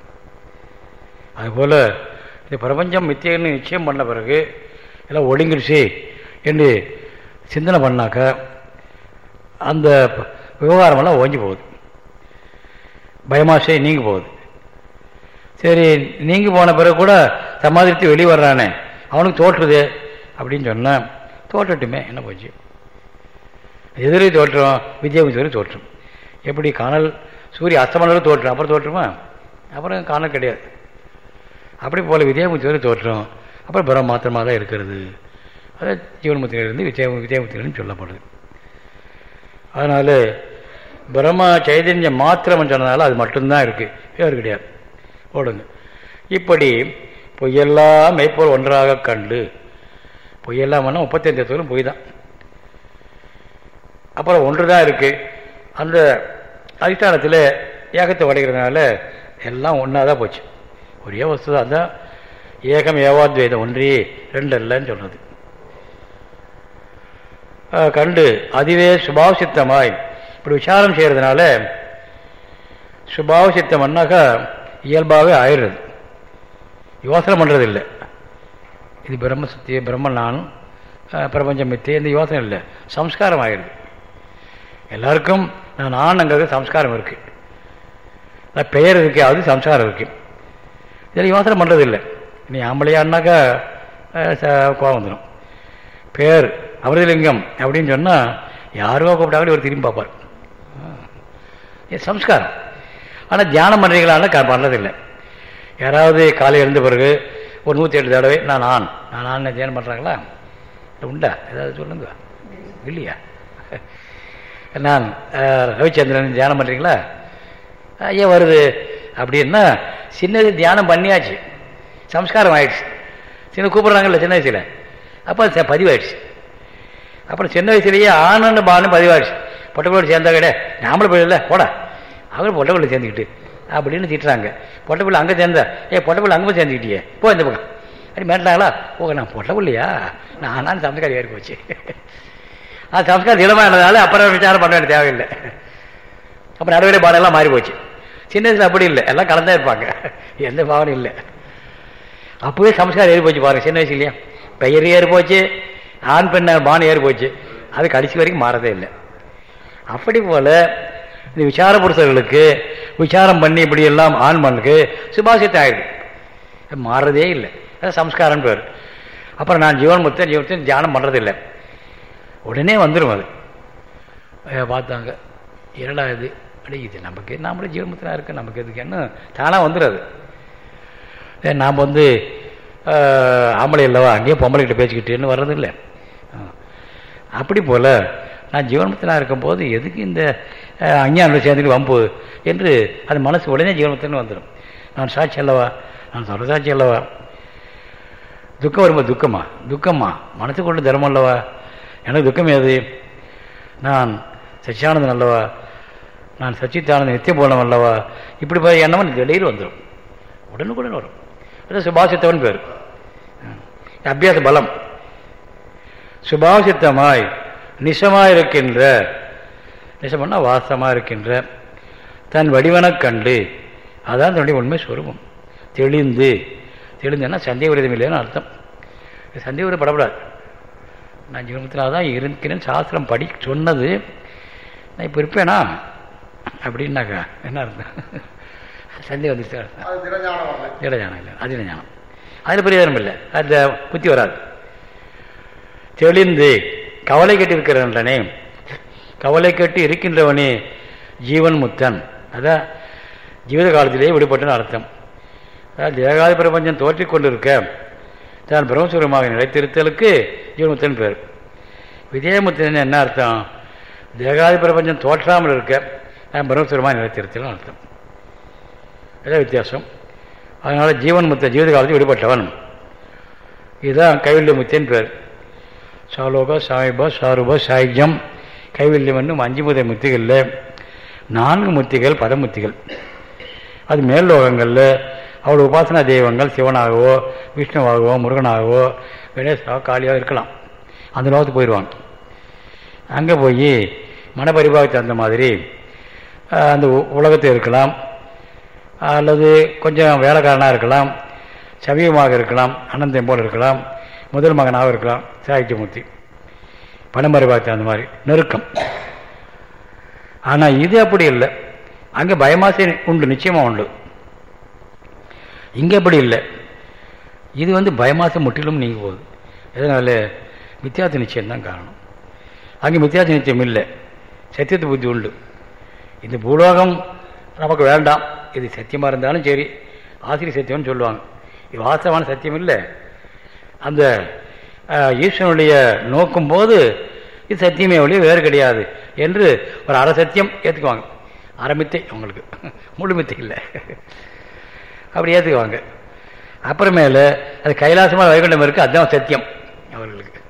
அதுபோல் இந்த பிரபஞ்சம் மித்தியன்னு நிச்சயம் பண்ண பிறகு எல்லாம் ஒடுங்கிடுச்சு என்று சிந்தனை பண்ணாக்க அந்த விவகாரமெல்லாம் ஓஞ்சி போகுது. பயமாசை நீங்கி போகுது. சரி நீங்கி போன பிறகு கூட சமாதித்து வெளியே வர்றானே. அவனுக்கு தோற்றுது அப்படின்னு சொன்னால் தோற்றட்டுமே என்ன போச்சு? எதிரே தோற்றம் வித்யாபுரி தோற்றும். எப்படி காணல் சூரிய அஸ்தமனம் தோற்றும் அப்புறம் தோற்றுமா? அப்புறம் காணல் கிடையாது. அப்படி போல் வித்யாபுரி தோற்றம் அப்புறம் பிரம் மாத்திரமாக தான் இருக்கிறது. அது ஜீவன்முத்திலிருந்து வித்யா வித்யாபுத்திரன்னு சொல்லப்படுது. அதனால் பிரம்ம சைதன்யம் மாத்திரம்னு சொன்னதால அது மட்டும்தான் இருக்குது வேறு கிடையாது. ஓடுங்க இப்படி பொய்யெல்லாம் மெய்ப்போல் ஒன்றாக கண்டு பொய்யெல்லாம் பண்ணால் முப்பத்தஞ்சு தத்துவம் பொய் தான். அப்புறம் ஒன்று தான் இருக்குது அந்த அதிஷ்டானத்தில் ஏகத்தை உடைக்கிறதுனால எல்லாம் ஒன்றா தான் போச்சு. ஒரே வஸ்து தான். ஏகம் ஏவாத்வேதம் ஒன்றே ரெண்டு இல்லைன்னு சொல்கிறது கண்டு அதுவே சுபாவசித்தமாய். இப்படி விசாரம் செய்கிறதுனால சுபாவசித்தம்னாக்கா இயல்பாகவே ஆயிடுறது. யோசனை பண்ணுறது இல்லை இது பிரம்ம சத்திய பிரம்ம நான் பிரபஞ்சம் மித்திய இந்த யோசனை இல்லை. சம்ஸ்காரம் ஆயிடுது. எல்லாருக்கும் நான் நானுங்கிறது சம்ஸ்காரம் இருக்குது நான் பெயர் இருக்கு அது சம்ஸ்காரம் இருக்குது இதில் யோசனை பண்ணுறது இல்லை நீ ஆம்பளையான்னாக்கா ச- கோபம் வந்துடும் பேர் அமிர்தலிங்கம் அப்படின்னு சொன்னால் யாரோ கூப்பிட்டாலும் இவர் திரும்பி பார்ப்பார். சம்ஸ்காரம். ஆனால் தியானம் பண்ணுறீங்களான்னு க பண்ணுறதில்லை யாராவது காலை எழுந்த பிறகு ஒரு நூற்றி எட்டு தடவை நான் நான் நான் நான் தியானம் பண்ணுறாங்களா உண்டா? ஏதாவது சொல்லுங்க. இல்லையா? நான் ரவிச்சந்திரன் தியானம் பண்ணுறீங்களா ஐயா வருது. அப்படின்னா சின்னது தியானம் பண்ணியாச்சு. சம்ஸ்காரம் ஆயிடுச்சு. சின்ன கூப்பிட்றாங்கல்ல சின்ன வயசில். அப்போ அது பதிவாயிடுச்சு. அப்புறம் சின்ன வயசுலேயே ஆனன்னு பானு பதிவாயிடுச்சு. பொட்டக்குள்ளோட சேர்ந்தா கிடையாது நாமளும் போயிடல போடா. அப்புறம் பொட்டை பிள்ளை சேர்ந்துக்கிட்டு அப்படின்னு திட்டுறாங்க. பொட்டக்குள்ள அங்கே சேர்ந்தா ஏ பிள்ளை அங்கே போய் சேர்ந்துக்கிட்டியே. போ இந்த பக்கம். அப்படி மிரட்டாங்களா ஓ நான் பொட்டை நான் நான் சம்ஸ்காரம் ஏறி போச்சு. அது சம்ஸ்காரம் இளமானதால அப்புறம் விசாரம் பண்ண வேண்டிய தேவையில்லை. அப்புறம் நடுவரை பாடெல்லாம் மாறி போச்சு. சின்ன வயசில் அப்படி இல்லை. எல்லாம் கலந்தா இருப்பாங்க. எந்த பாவனும் இல்லை. அப்பவே சம்ஸ்காரம் ஏறி போச்சு பாருங்க சின்ன வயசுலையா பெயர் ஏறி போச்சு ஆண் பெண்ண பானம் ஏறி போச்சு. அது கடைசி வரைக்கும் மாறதே இல்லை. அப்படி போல இந்த விசார புருஷர்களுக்கு விசாரம் பண்ணி இப்படி எல்லாம் ஆண் பண்ணுக்கு சுபாசித்தம் ஆயிடுது. இல்லை. அது சம்ஸ்காரம் பேர். அப்புறம் நான் ஜீவன் முத்தன் ஜீவன் தியானம் பண்ணுறதில்லை உடனே வந்துடும் அது. பார்த்தாங்க. இரடா இது அடி இது நமக்கு நாமளே ஜீவன்முத்தனாக இருக்கு நமக்கு எதுக்குன்னு தானாக வந்துடுது நாம் வந்து ஆம்பளை இல்லவா அங்கேயே பொம்பளைகிட்ட பேசிக்கிட்டேன்னு வர்றதில்லை. ஆ. அப்படி போல் நான் ஜீவன்முத்தனாக இருக்கும்போது எதுக்கு இந்த அஞ்ஞானில் சேர்ந்துட்டு வம்பு என்று அது மனசு உடனே ஜீவன்முத்தன் வந்துடும். நான் சாட்சி அல்லவா? நான் சர்வசாட்சி அல்லவா? துக்கம் வரும்போது துக்கமா? துக்கமா? மனசுக்குள்ள தர்மம் அல்லவா? எனக்கு துக்கம் ஏது? நான் சச்சியானந்தன் அல்லவா? நான் சச்சித்தானந்த நித்திய போனவன் அல்லவா? இப்படி போய் எண்ணமும் வெளியில் வந்துடும். உடனுக்குடன் வரும். அது சுபாசித்தவன் பேர். அபியாச பலம். சுபாசித்தமாய் நிசமாயிருக்கின்ற இருக்கின்ற நிசம்னா வாசமாக இருக்கின்ற தன் வடிவனக் கண்டு அதான் தன்னுடைய உண்மை ஸ்வரூபம் தெளிந்து தெளிந்துன்னா சந்தேக விரதம் இல்லைன்னு அர்த்தம். சந்தேக விரதம் படப்படாது. நான் ஜீவனத்தில் தான் இருக்கிறேன் சாஸ்திரம் படி சொன்னது. நான் இப்போ இருப்பேனா? அப்படின்னாக்கா என்ன அர்த்தம்? சந்தேகம் வந்துச்சு திடஞானம் இல்லை அதில ஞானம் அதில் பிரயோஜனம் இல்லை. அந்த புத்தி வராது. தெளிந்து கவலை கட்டி இருக்கிறவனே கவலை கட்டி இருக்கின்றவனே ஜீவன் முத்தன். அதான் ஜீவித காலத்திலேயே விடுபட்டுன்னு அர்த்தம். அதாவது தேகாதி பிரபஞ்சம் தோற்றிக்கொண்டிருக்க தான் பிரம்மசுரமாக நிலைத்திருத்தலுக்கு ஜீவன்முத்தன் பேர். விஜயமுத்தன் என்ன அர்த்தம்? தேகாதி பிரபஞ்சம் தோற்றாமல் இருக்க தான் பிரம்மசுரமாக நிலைத்திருத்தல்னு அர்த்தம். அதான் வித்தியாசம். அதனால் ஜீவன் முத்தன் ஜீவித காலத்தில் விடுபட்டவன். இதுதான் கைவில்ய முத்தின் பேர். சாலோக சாயிபா சாருப சாய்ஜம். கைவில்யம் என்னும் அஞ்சு முதல் முத்திகளில் நான்கு முத்திகள் பதமுத்திகள். அது மேல் லோகங்களில் அவள் உபாசனா தெய்வங்கள் சிவனாகவோ விஷ்ணுவாகவோ முருகனாகவோ கணேசாவோ காளியாக இருக்கலாம். அந்த லோகத்துக்கு போயிடுவாங்க அங்கே போய் மனபரிபாகத்தை தகுந்த மாதிரி அந்த உலகத்தில் இருக்கலாம். அல்லது கொஞ்சம் வேலைக்காரனாக இருக்கலாம். சமீபமாக இருக்கலாம். அனந்தம் போல் இருக்கலாம். முதல் மகனாக இருக்கலாம். சாகித்யமூர்த்தி பணமறைபாத்து அந்த மாதிரி. நெருக்கம். ஆனால் இது அப்படி இல்லை. அங்கே பயமாசை உண்டு நிச்சயமாக உண்டு. இங்கே அப்படி இல்லை. இது வந்து பயமாசை முற்றிலும் நீங்க போகுது. எதனால? வித்தியாச நிச்சயம் தான் காரணம். அங்கே மித்தியார்த்த நிச்சயம் இல்லை. சத்தியத்தை புத்தி உண்டு. இந்த பூலோகம் நமக்கு வேண்டாம். இது சத்தியமாக இருந்தாலும் சரி. ஆசிரியர் சத்தியம்னு சொல்லுவாங்க. இது வாஸ்தவான சத்தியம் இல்லை. அந்த ஈஸ்வனுடைய நோக்கும் போது இது சத்தியமே ஒழிய வேறு கிடையாது என்று ஒரு அரை சத்தியம் ஏற்றுக்குவாங்க அறமித்தை அவங்களுக்கு. முழுமித்தை இல்லை. அப்படி ஏற்றுக்குவாங்க அப்புறமேல அது கைலாசமாக வைகுண்டம் இருக்குது அதுதான் சத்தியம் அவர்களுக்கு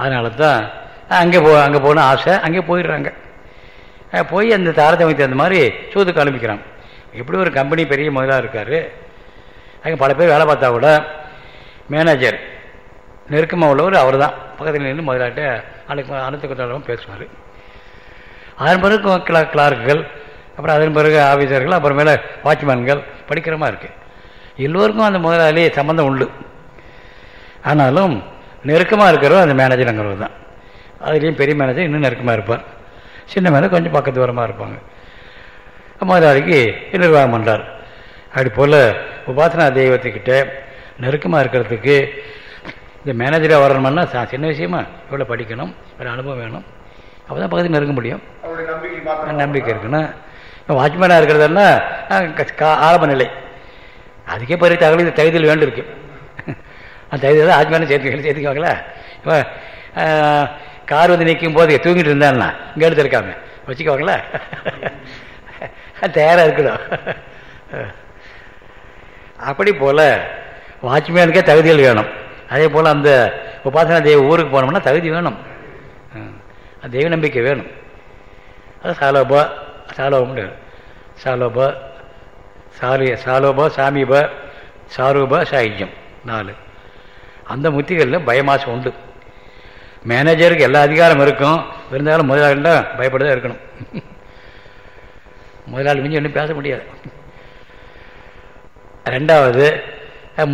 அதனால தான் அங்கே போ அங்கே போன ஆசை அங்கே போயிடுறாங்க. போய் அந்த தாரதமியத்தை அந்த மாதிரி சூதுக்கு அனுப்பிக்கிறாங்க. எப்படி ஒரு கம்பெனி பெரிய முதலாக இருக்கார் அங்கே பல பேர் வேலை பார்த்தா கூட மேனேஜர் நெருக்கமாக உள்ளவர் அவர் தான் பக்கத்தில் நின்று முதலாட்ட அனைத்து அனைத்து கொண்டாடவும் பேசுவார். அதன் பிறகு கிளா கிளார்க்குகள் அப்புறம் அதன் பிறகு ஆஃபீஸர்கள் அப்புறமேல வாட்ச்மேன்கள் படிக்கிற மாதிரி இருக்குது எல்லோருக்கும் அந்த முதலாளி சம்மந்தம் உண்டு. ஆனாலும் நெருக்கமாக இருக்கிறவர் அந்த மேனேஜருங்கிறவர் தான். அதுலேயும் பெரிய மேனேஜர் இன்னும் நெருக்கமாக இருப்பார். சின்ன மேலே கொஞ்சம் பக்கத்து வரமாக இருப்பாங்க. முதலாளிக்கு நிர்வாகம் பண்ணுறார் அப்படி போல் உபாசனா தெய்வத்துக்கிட்ட நெருக்கமாக இருக்கிறதுக்கு இந்த மேனேஜராக வரணும்னா சின்ன விஷயமா இவ்வளோ படிக்கணும் இவ்வளோ அனுபவம் வேணும். அப்போ தான் பக்கத்தில் நெருங்க முடியும். நம்பிக்கை இருக்குன்னா இப்போ வாட்ச்மேனாக இருக்கிறதுனா ஆரம்ப நிலை. அதுக்கே பெரிய தகுதி தகுதியில் வேண்டு இருக்கு அந்த தகுதியில் வாட்ச்மேனை சேர்த்து சேர்த்துக்குவாங்களா? இப்போ கார் வந்து நிற்கும் போது தூங்கிட்டு இருந்தான்னா இங்கே எடுத்து இருக்காங்க வச்சுக்குவாங்களா? தயாராக இருக்கணும். அப்படி போல் வாட்ச்மேனுக்கே தகுதிகள் வேணும். அதே போல் அந்த உபாசனா தெய்வ ஊருக்கு போனோம்னா தகுதி வேணும். தெய்வ நம்பிக்கை வேணும். அது சாலோபா சாலோபம் சாலோபா சாலி சாலோபா சாமிபா சாரூபா சாகித்யம் நாலு. அந்த முத்திகளில் பயமாசம் உண்டு. மேனேஜருக்கு எல்லா அதிகாரம் இருக்கும். இருந்தாலும் முதலாளிகிட்ட பயப்படதான் இருக்கணும். முதலாளி மிஞ்சி ஒன்றும் பேச முடியாது. ரெண்டாவது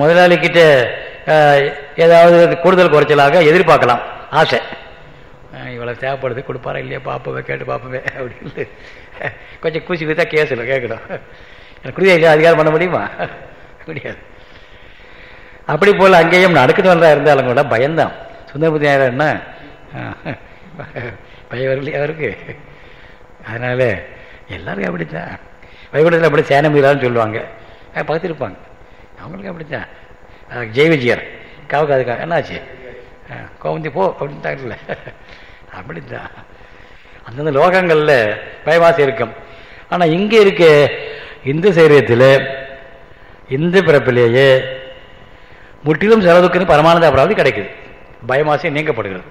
முதலாளிக்கிட்ட ஏதாவது கூடுதல் குறைச்சலாக எதிர்பார்க்கலாம். ஆசை. இவ்வளோ தேவைப்படுது கொடுப்பாரா இல்லையா? பார்ப்பவே கேட்டு பார்ப்பவே அப்படின்னு. கொஞ்சம் கூசி குத்தா இல்லை கேட்கணும் எனக்கு குடியா இல்லையா? அதிகாரம் பண்ண முடியுமா? முடியாது. அப்படி போல் அங்கேயும் நடக்குது வந்தா இருந்தாலும் கூட பயந்தான் சுந்தரபுத்தி நேரம் என்ன? பயம் வரலையா அவருக்கு. அதனால எல்லாருக்கும் அப்படித்தான். வைகுண்டத்தில் அப்படி சேனமீரான்னு சொல்லுவாங்க. பார்த்துருப்பாங்க. பக்கத்து அவங்களுக்கு அப்படித்தான். ஜெய ஜெய் விஜயர் காவுக்கு என்னாச்சு? கோவந்தி போ அப்படின்ட்டாங்கல்ல அப்படித்தான். அந்தந்த லோகங்களில் பயவாசி இருக்கும். ஆனால் இங்கே இருக்க இந்து சைரியத்தில் இந்த பிறப்பிலேயே முற்றிலும் செலவுக்குன்னு பரமானந்த அபராதி கிடைக்குது. பயமாசி நீங்கப்படுகிறது.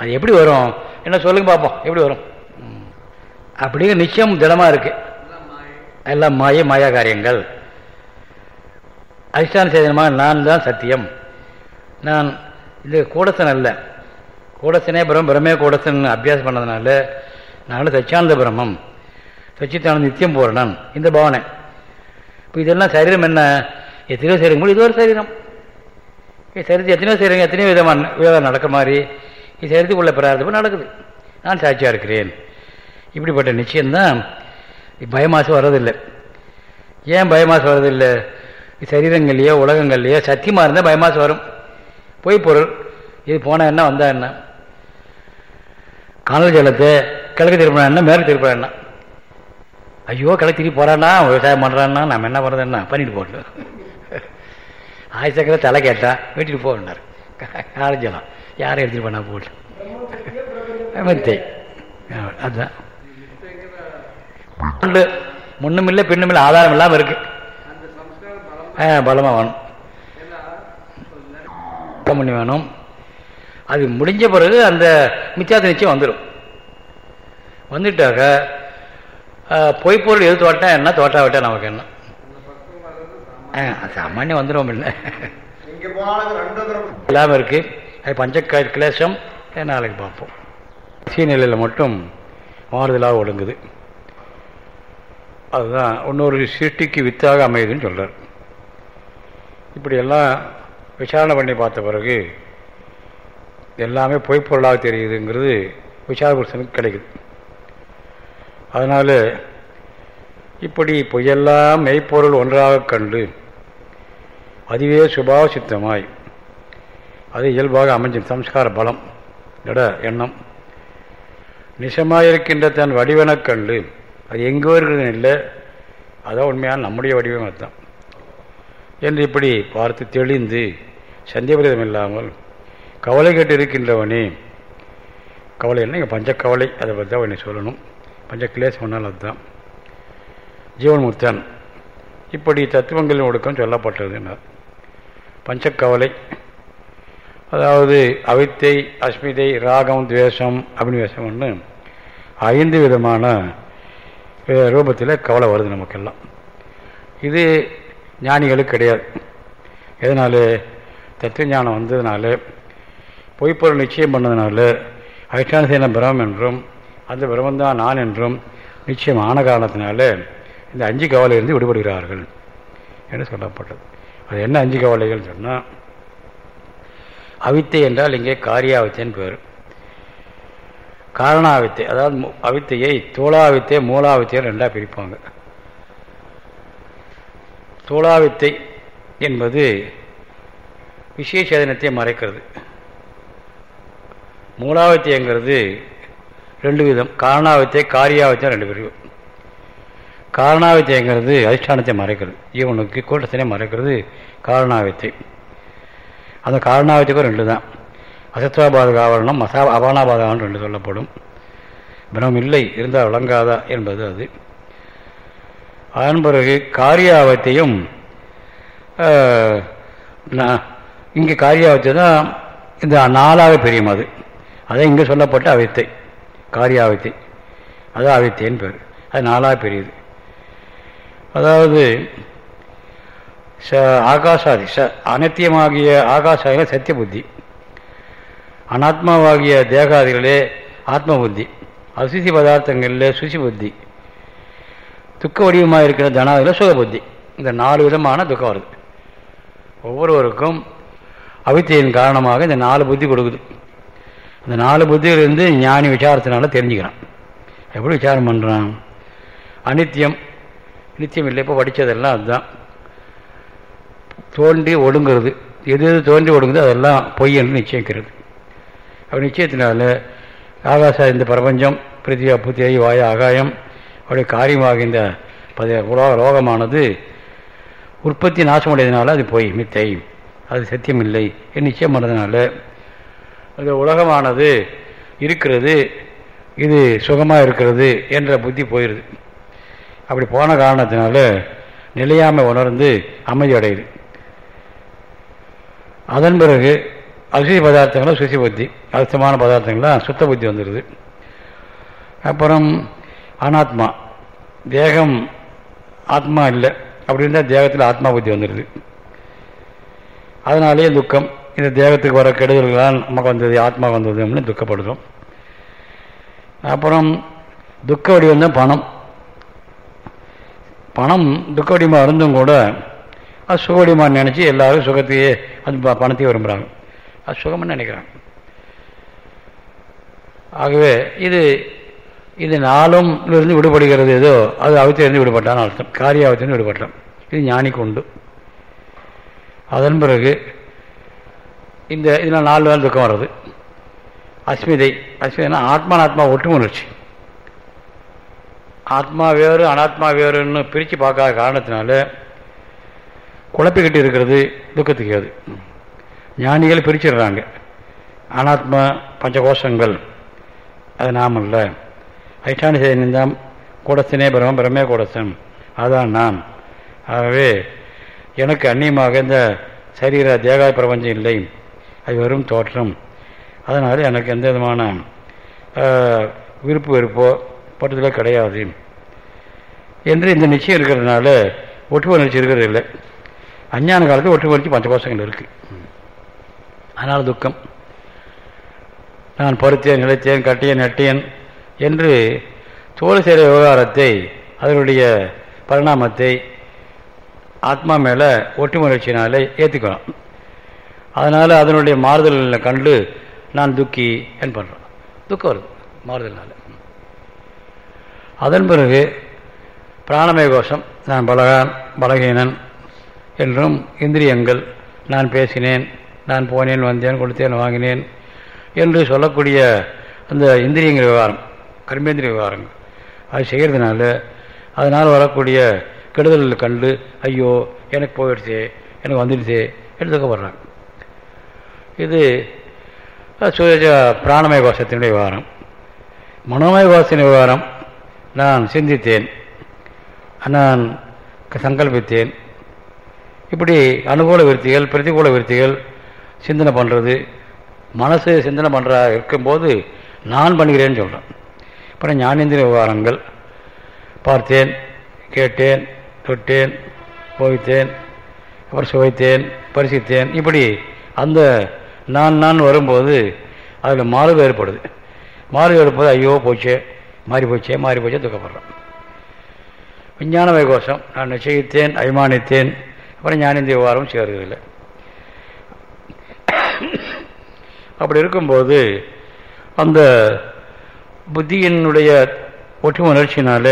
அது எப்படி வரும்? என்ன சொல்லுங்க பார்ப்போம் எப்படி வரும்? அப்படிங்கிற நிச்சயம் திடமாக இருக்கு. எல்லாம் மாய மாயா காரியங்கள் அதிஷ்டான சேதனமாக நான் தான் சத்தியம். நான் இது கூடசன் அல்ல. கூடசனே பிரம் பிரமே கூடசன் அபியாசம் பண்ணதுனால நான் சச்சியானந்த பிரம்மம். சச்சித்தானந்த நித்தியம் பூரணன் இந்த பாவனை. இப்போ இதெல்லாம் சரீரம் என்ன? எத்தனையோ சரீரங்கள் இது ஒரு சரீரம். இது சரீரத்து எத்தனையோ சரீரங்கள் எத்தனையோ விதமான விவகாரம் நடக்கிற மாதிரி இது சரீரத்துக்குள்ள பிரார்த்தமும் நடக்குது. நான் சாட்சியாக இருக்கிறேன். இப்படிப்பட்ட நிச்சயம்தான் பயமாசு வர்றதில்லை. ஏன் பயமாசு வர்றதில்லை? சரீரங்கள்லையோ உலகங்கள்லையோ சத்தியமாக இருந்தால் பயமாசு வரும். பொய் பொருள். இது போனால் என்ன வந்தா என்ன? காணல் ஜலத்தை கிழக்கு திருப்பினா என்ன மேற்கு திருப்பினா என்ன? ஐயோ கிழக்கு திருப்பி போகிறான்னா விவசாயம் பண்ணுறான்னா நம்ம என்ன பண்ணுறது என்ன? பண்ணிட்டு போட்டு ஆயுசக்கரை தலை கேட்டான் வீட்டுக்கு போனார் காணல் ஜலம். யாரும் எடுத்துகிட்டு பண்ணா போட்டு மெத்தை அதுதான் உண்டு முன்னும் இல்லை பின்னும் இல்லை ஆதாரம் இல்லாமல் இருக்கு. ஆ பலமாக வேணும். பண்ணி வேணும். அது முடிஞ்ச பிறகு அந்த மித்தியாத நிச்சயம் வந்துடும் வந்துட்டாக்க பொய்ப்பொருள் எது தோட்டா என்ன தோட்டா விட்டா நமக்கு என்ன? சாமானியம் வந்துடும் இல்லை இல்லாமல் இருக்கு. அது பஞ்ச கிளேசம். நாளைக்கு பார்ப்போம். சீநிலையில் மட்டும் மாறுதலாக ஒடுங்குது. அதுதான் இன்னொரு சிருஷ்டிக்கு வித்தாக அமையுதுன்னு சொல்கிறார் இப்படியெல்லாம் விசாரணை பண்ணி பார்த்த பிறகு எல்லாமே பொய்ப்பொருளாக தெரியுதுங்கிறது விசார புருஷனுக்கு கிடைக்குது. அதனால் இப்படி பொய்யெல்லாம் மெய்ப்பொருள் ஒன்றாக கண்டு அதுவே சுபாவ சித்தமாய் அது இயல்பாக அமைஞ்சும் சம்ஸ்கார பலம் இட எண்ணம். நிசமாயிருக்கின்ற தன் வடிவெனக் கண்டு அது எங்கோ இருக்கிறது இல்லை அதான் உண்மையான நம்முடைய வடிவம் அதுதான். என்று இப்படி பார்த்து தெளிந்து சந்தேகபரிதம் இல்லாமல் கவலை கேட்டு இருக்கின்றவனே கவலை என்ன? இங்கே பஞ்சக்கவலை அதை பற்றி தான் உன்னை சொல்லணும். பஞ்ச கிளேஸ் சொன்னால் அதுதான். ஜீவன்முக்தன். இப்படி தத்துவங்களின் ஒடுக்கம் சொல்லப்பட்டதுன்னார் பஞ்சக்கவலை அதாவது அவித்தை அஸ்மிதை ராகம் துவேஷம் அபினிவேசம்னு ஐந்து விதமான ரூபத்தில் கவலை வருது நமக்கெல்லாம். இது ஞானிகளுக்கு கிடையாது. எதனால? தத்துவ ஞானம் வந்ததுனால பொய்ப்பொருள் நிச்சயம் பண்ணதுனால அதிஷ்டான சேன பிரமம் என்றும் அந்த பிரமந்தான் நான் என்றும் நிச்சயம் ஆன காரணத்தினால இந்த அஞ்சு கவலையிலிருந்து விடுபடுகிறார்கள் என்று சொல்லப்பட்டது. அது என்ன அஞ்சு கவலைகள் சொன்னால் அவித்தை என்றால் இங்கே காரியாவித்தைன்னு பேர். காரணாவித்தை அதாவது அவித்தையை தோளாவித்தை மூலாவித்தையை ரெண்டாக பிரிப்பாங்க. தோளாவித்தை என்பது விசேஷேதனத்தை மறைக்கிறது. மூலாவத்தியங்கிறது ரெண்டு விதம். காரணாவித்தை காரியாவத்தியம் ரெண்டு பிரிவு காரணாவத்தியங்கிறது அதிஷ்டானத்தை மறைக்கிறது. இவனுக்கு கூட்டத்தினை மறைக்கிறது காரணாவத்தை அந்த காரணாவத்தியக்கும் ரெண்டு தான். அசத்வாபாதக ஆவரணம் மசா அபானாபாத ஆவரணம் ரெண்டு சொல்லப்படும். பிரமம் இல்லை இருந்தால் விளங்காதா என்பது அது. அதன் பிறகு காரியாவத்தையும் இங்கே காரியாவத்தை தான் இந்த நாளாக பிரியும் அது. அதான் இங்கே சொல்லப்பட்ட அவித்தை. காரியாவித்தை அதான் அவித்தைன்னு பேர். அது நாளாக பிரியுது. அதாவது ச ஆகாசாதி ச அனத்தியமாகிய ஆகாசாதிகளே சத்திய புத்தி அனாத்மாவாகிய தேகாதிகளே ஆத்ம புத்தி அசுசி பதார்த்தங்களில் சுசி புத்தி துக்க வடிவமாக இருக்கிற தனாதில் சுக புத்தி இந்த நாலு விதமான துக்கம் வருது. ஒவ்வொருவருக்கும் அவித்தையின் காரணமாக இந்த நாலு புத்தி கொடுக்குது. இந்த நாலு புத்தியிலிருந்து ஞானி விசாரத்தினால தெரிஞ்சுக்கிறான். எப்படி விசாரம் பண்ணுறான் அனித்தியம். நித்தியம் இல்லை இப்போ படித்ததெல்லாம் அதுதான். தோன்றி ஒடுங்கிறது. எது எது தோன்றி ஒடுங்குதோ அதெல்லாம் பொய் என்று நிச்சயிக்கிறது. அப்படி நிச்சயத்தினால ஆகாச இந்த பிரபஞ்சம் பிரித்தியா புத்தியை வாய ஆகாயம் அவருடைய காரியமாக இந்த பத உலக லோகமானது உற்பத்தி நாசமடையதுனால அது பொய் மித்தை. அது சத்தியம் இல்லை நிச்சயம் பண்ணதுனால. அந்த உலகமானது இருக்கிறது இது சுகமாக இருக்கிறது என்ற புத்தி போயிடுது அப்படி போன காரணத்தினால நிலையாமை உணர்ந்து அமைதி அடையுது. அதன் பிறகு அசுசி பதார்த்தங்களும் சுசி புத்தி அசுத்தமான பதார்த்தங்கள்லாம் சுத்த புத்தி வந்துடுது அப்புறம் அனாத்மா. தேகம் ஆத்மா இல்லை. அப்படி இருந்தால் தேகத்தில் ஆத்மா புத்தி வந்துடுது அதனாலேயே துக்கம். இந்த தேகத்துக்கு வர கெடுதல்களால் நமக்கு வந்தது ஆத்மா வந்தது அப்படின்னு துக்கப்படுறோம். அப்புறம் துக்க வடிவம் தான் பணம். பணம் துக்க வடிவமாக இருந்தும் கூட அது சுக வடிவமாக நினச்சி எல்லாரும் சுகத்தையே அது ப- பணத்தையே விரும்புகிறாங்க அது சுகம்னு நினைக்கிறாங்க. ஆகவே இது இது நாளும் இருந்து விடுபடுகிறது ஏதோ அது அவத்திலிருந்து விடுபட்டான்னு அர்த்தம். காரிய அவத்திலிருந்து விடுபட்டான் இது ஞானிக்கு உண்டு. அதன் பிறகு இந்த இதில் நாலு நாள் துக்கம் வர்றது அஸ்மிதை அஸ்மிதைனா ஆத்மானாத்மா ஒட்டுமுணர்ச்சி ஆத்மா வேறு அனாத்மா வேறுன்னு பிரித்து பார்க்காத காரணத்தினால குழப்பிக்கிட்டு இருக்கிறது துக்கத்துக்கு அது ஞானிகள் பிரிச்சிடுறாங்க. அனாத்மா பஞ்சகோஷங்கள் அது நாம் இல்லை அதிஷ்டான செய்தான் கூடத்தினே பிரம்ம பிரமே கூடத்தன் அதான் நான் ஆகவே எனக்கு அந்நியமாக இந்த சரீர தேகாய பிரபஞ்சம் இல்லை. அது வெறும் தோற்றம். அதனால் எனக்கு எந்த விதமான விருப்பு வெறுப்போ பட்டுதலோ கிடையாது. என்று இந்த நிச்சயம் இருக்கிறதுனால ஒட்டுவ நிச்சயம் இருக்கிறது இல்லை. அஞ்ஞான காலத்தில் ஒட்டுவ நிச்சயம் பஞ்சகோஷங்கள் இருக்குது அதனால் துக்கம். நான் பருத்தேன் நிலைத்தேன் கட்டியேன் நட்டியேன் என்று தோல் செய்கிற விவகாரத்தை அதனுடைய பரிணாமத்தை ஆத்மா மேலே ஒட்டுமுயற்சினாலே ஏற்றுக்கிறோம் அதனால் அதனுடைய மாறுதல் கண்டு நான் துக்கி என் பண்ணுறோம் துக்கம் வருது மாறுதல்னால. அதன் பிறகு பிராணமய கோஷம் நான் பலகான் பலகீனன் என்றும் இந்திரியங்கள் நான் பேசினேன் நான் போனேன் வந்தேன் கொடுத்தேன் வாங்கினேன் என்று சொல்லக்கூடிய அந்த இந்திரியங்கள் விவகாரம் கர்மேந்திரிய விவகாரங்கள் அது செய்கிறதுனால அதனால் வரக்கூடிய கெடுதல் கண்டு ஐயோ எனக்கு போயிடுச்சு எனக்கு வந்துடுச்சு என்று துக்கப்படுறாங்க இது சுய பிராணமய கோஷத்தினுடைய விவகாரம். மனோமய கோஷத்தின் விவகாரம் நான் சிந்தித்தேன் நான் சங்கல்பித்தேன். இப்படி அனுகூல விருத்திகள் பிரதிகூல விருத்திகள் சிந்தனை பண்ணுறது மனசு சிந்தனை பண்ணுறா இருக்கும்போது நான் பண்ணுகிறேன்னு சொல்கிறேன் அப்புறம் ஞானேந்திர விவகாரங்கள் பார்த்தேன் கேட்டேன் தொட்டேன் போவித்தேன் அப்புறம் சுவைத்தேன் பரிசித்தேன். இப்படி அந்த நான் நான் வரும்போது அதில் மாறு ஏற்படுது மாறு ஏற்படுது ஐயோ போச்சே மாறி போச்சே மாறி போச்சே துக்கப்படுறோம். விஞ்ஞான வைகோஷம் நான் நிச்சயித்தேன் அபிமானித்தேன். அப்புறம் ஞானேந்திர விவகாரம் சேருவதில்லை. அப்படி இருக்கும்போது அந்த புத்தியினுடைய ஒற்றுமை உணர்ச்சினால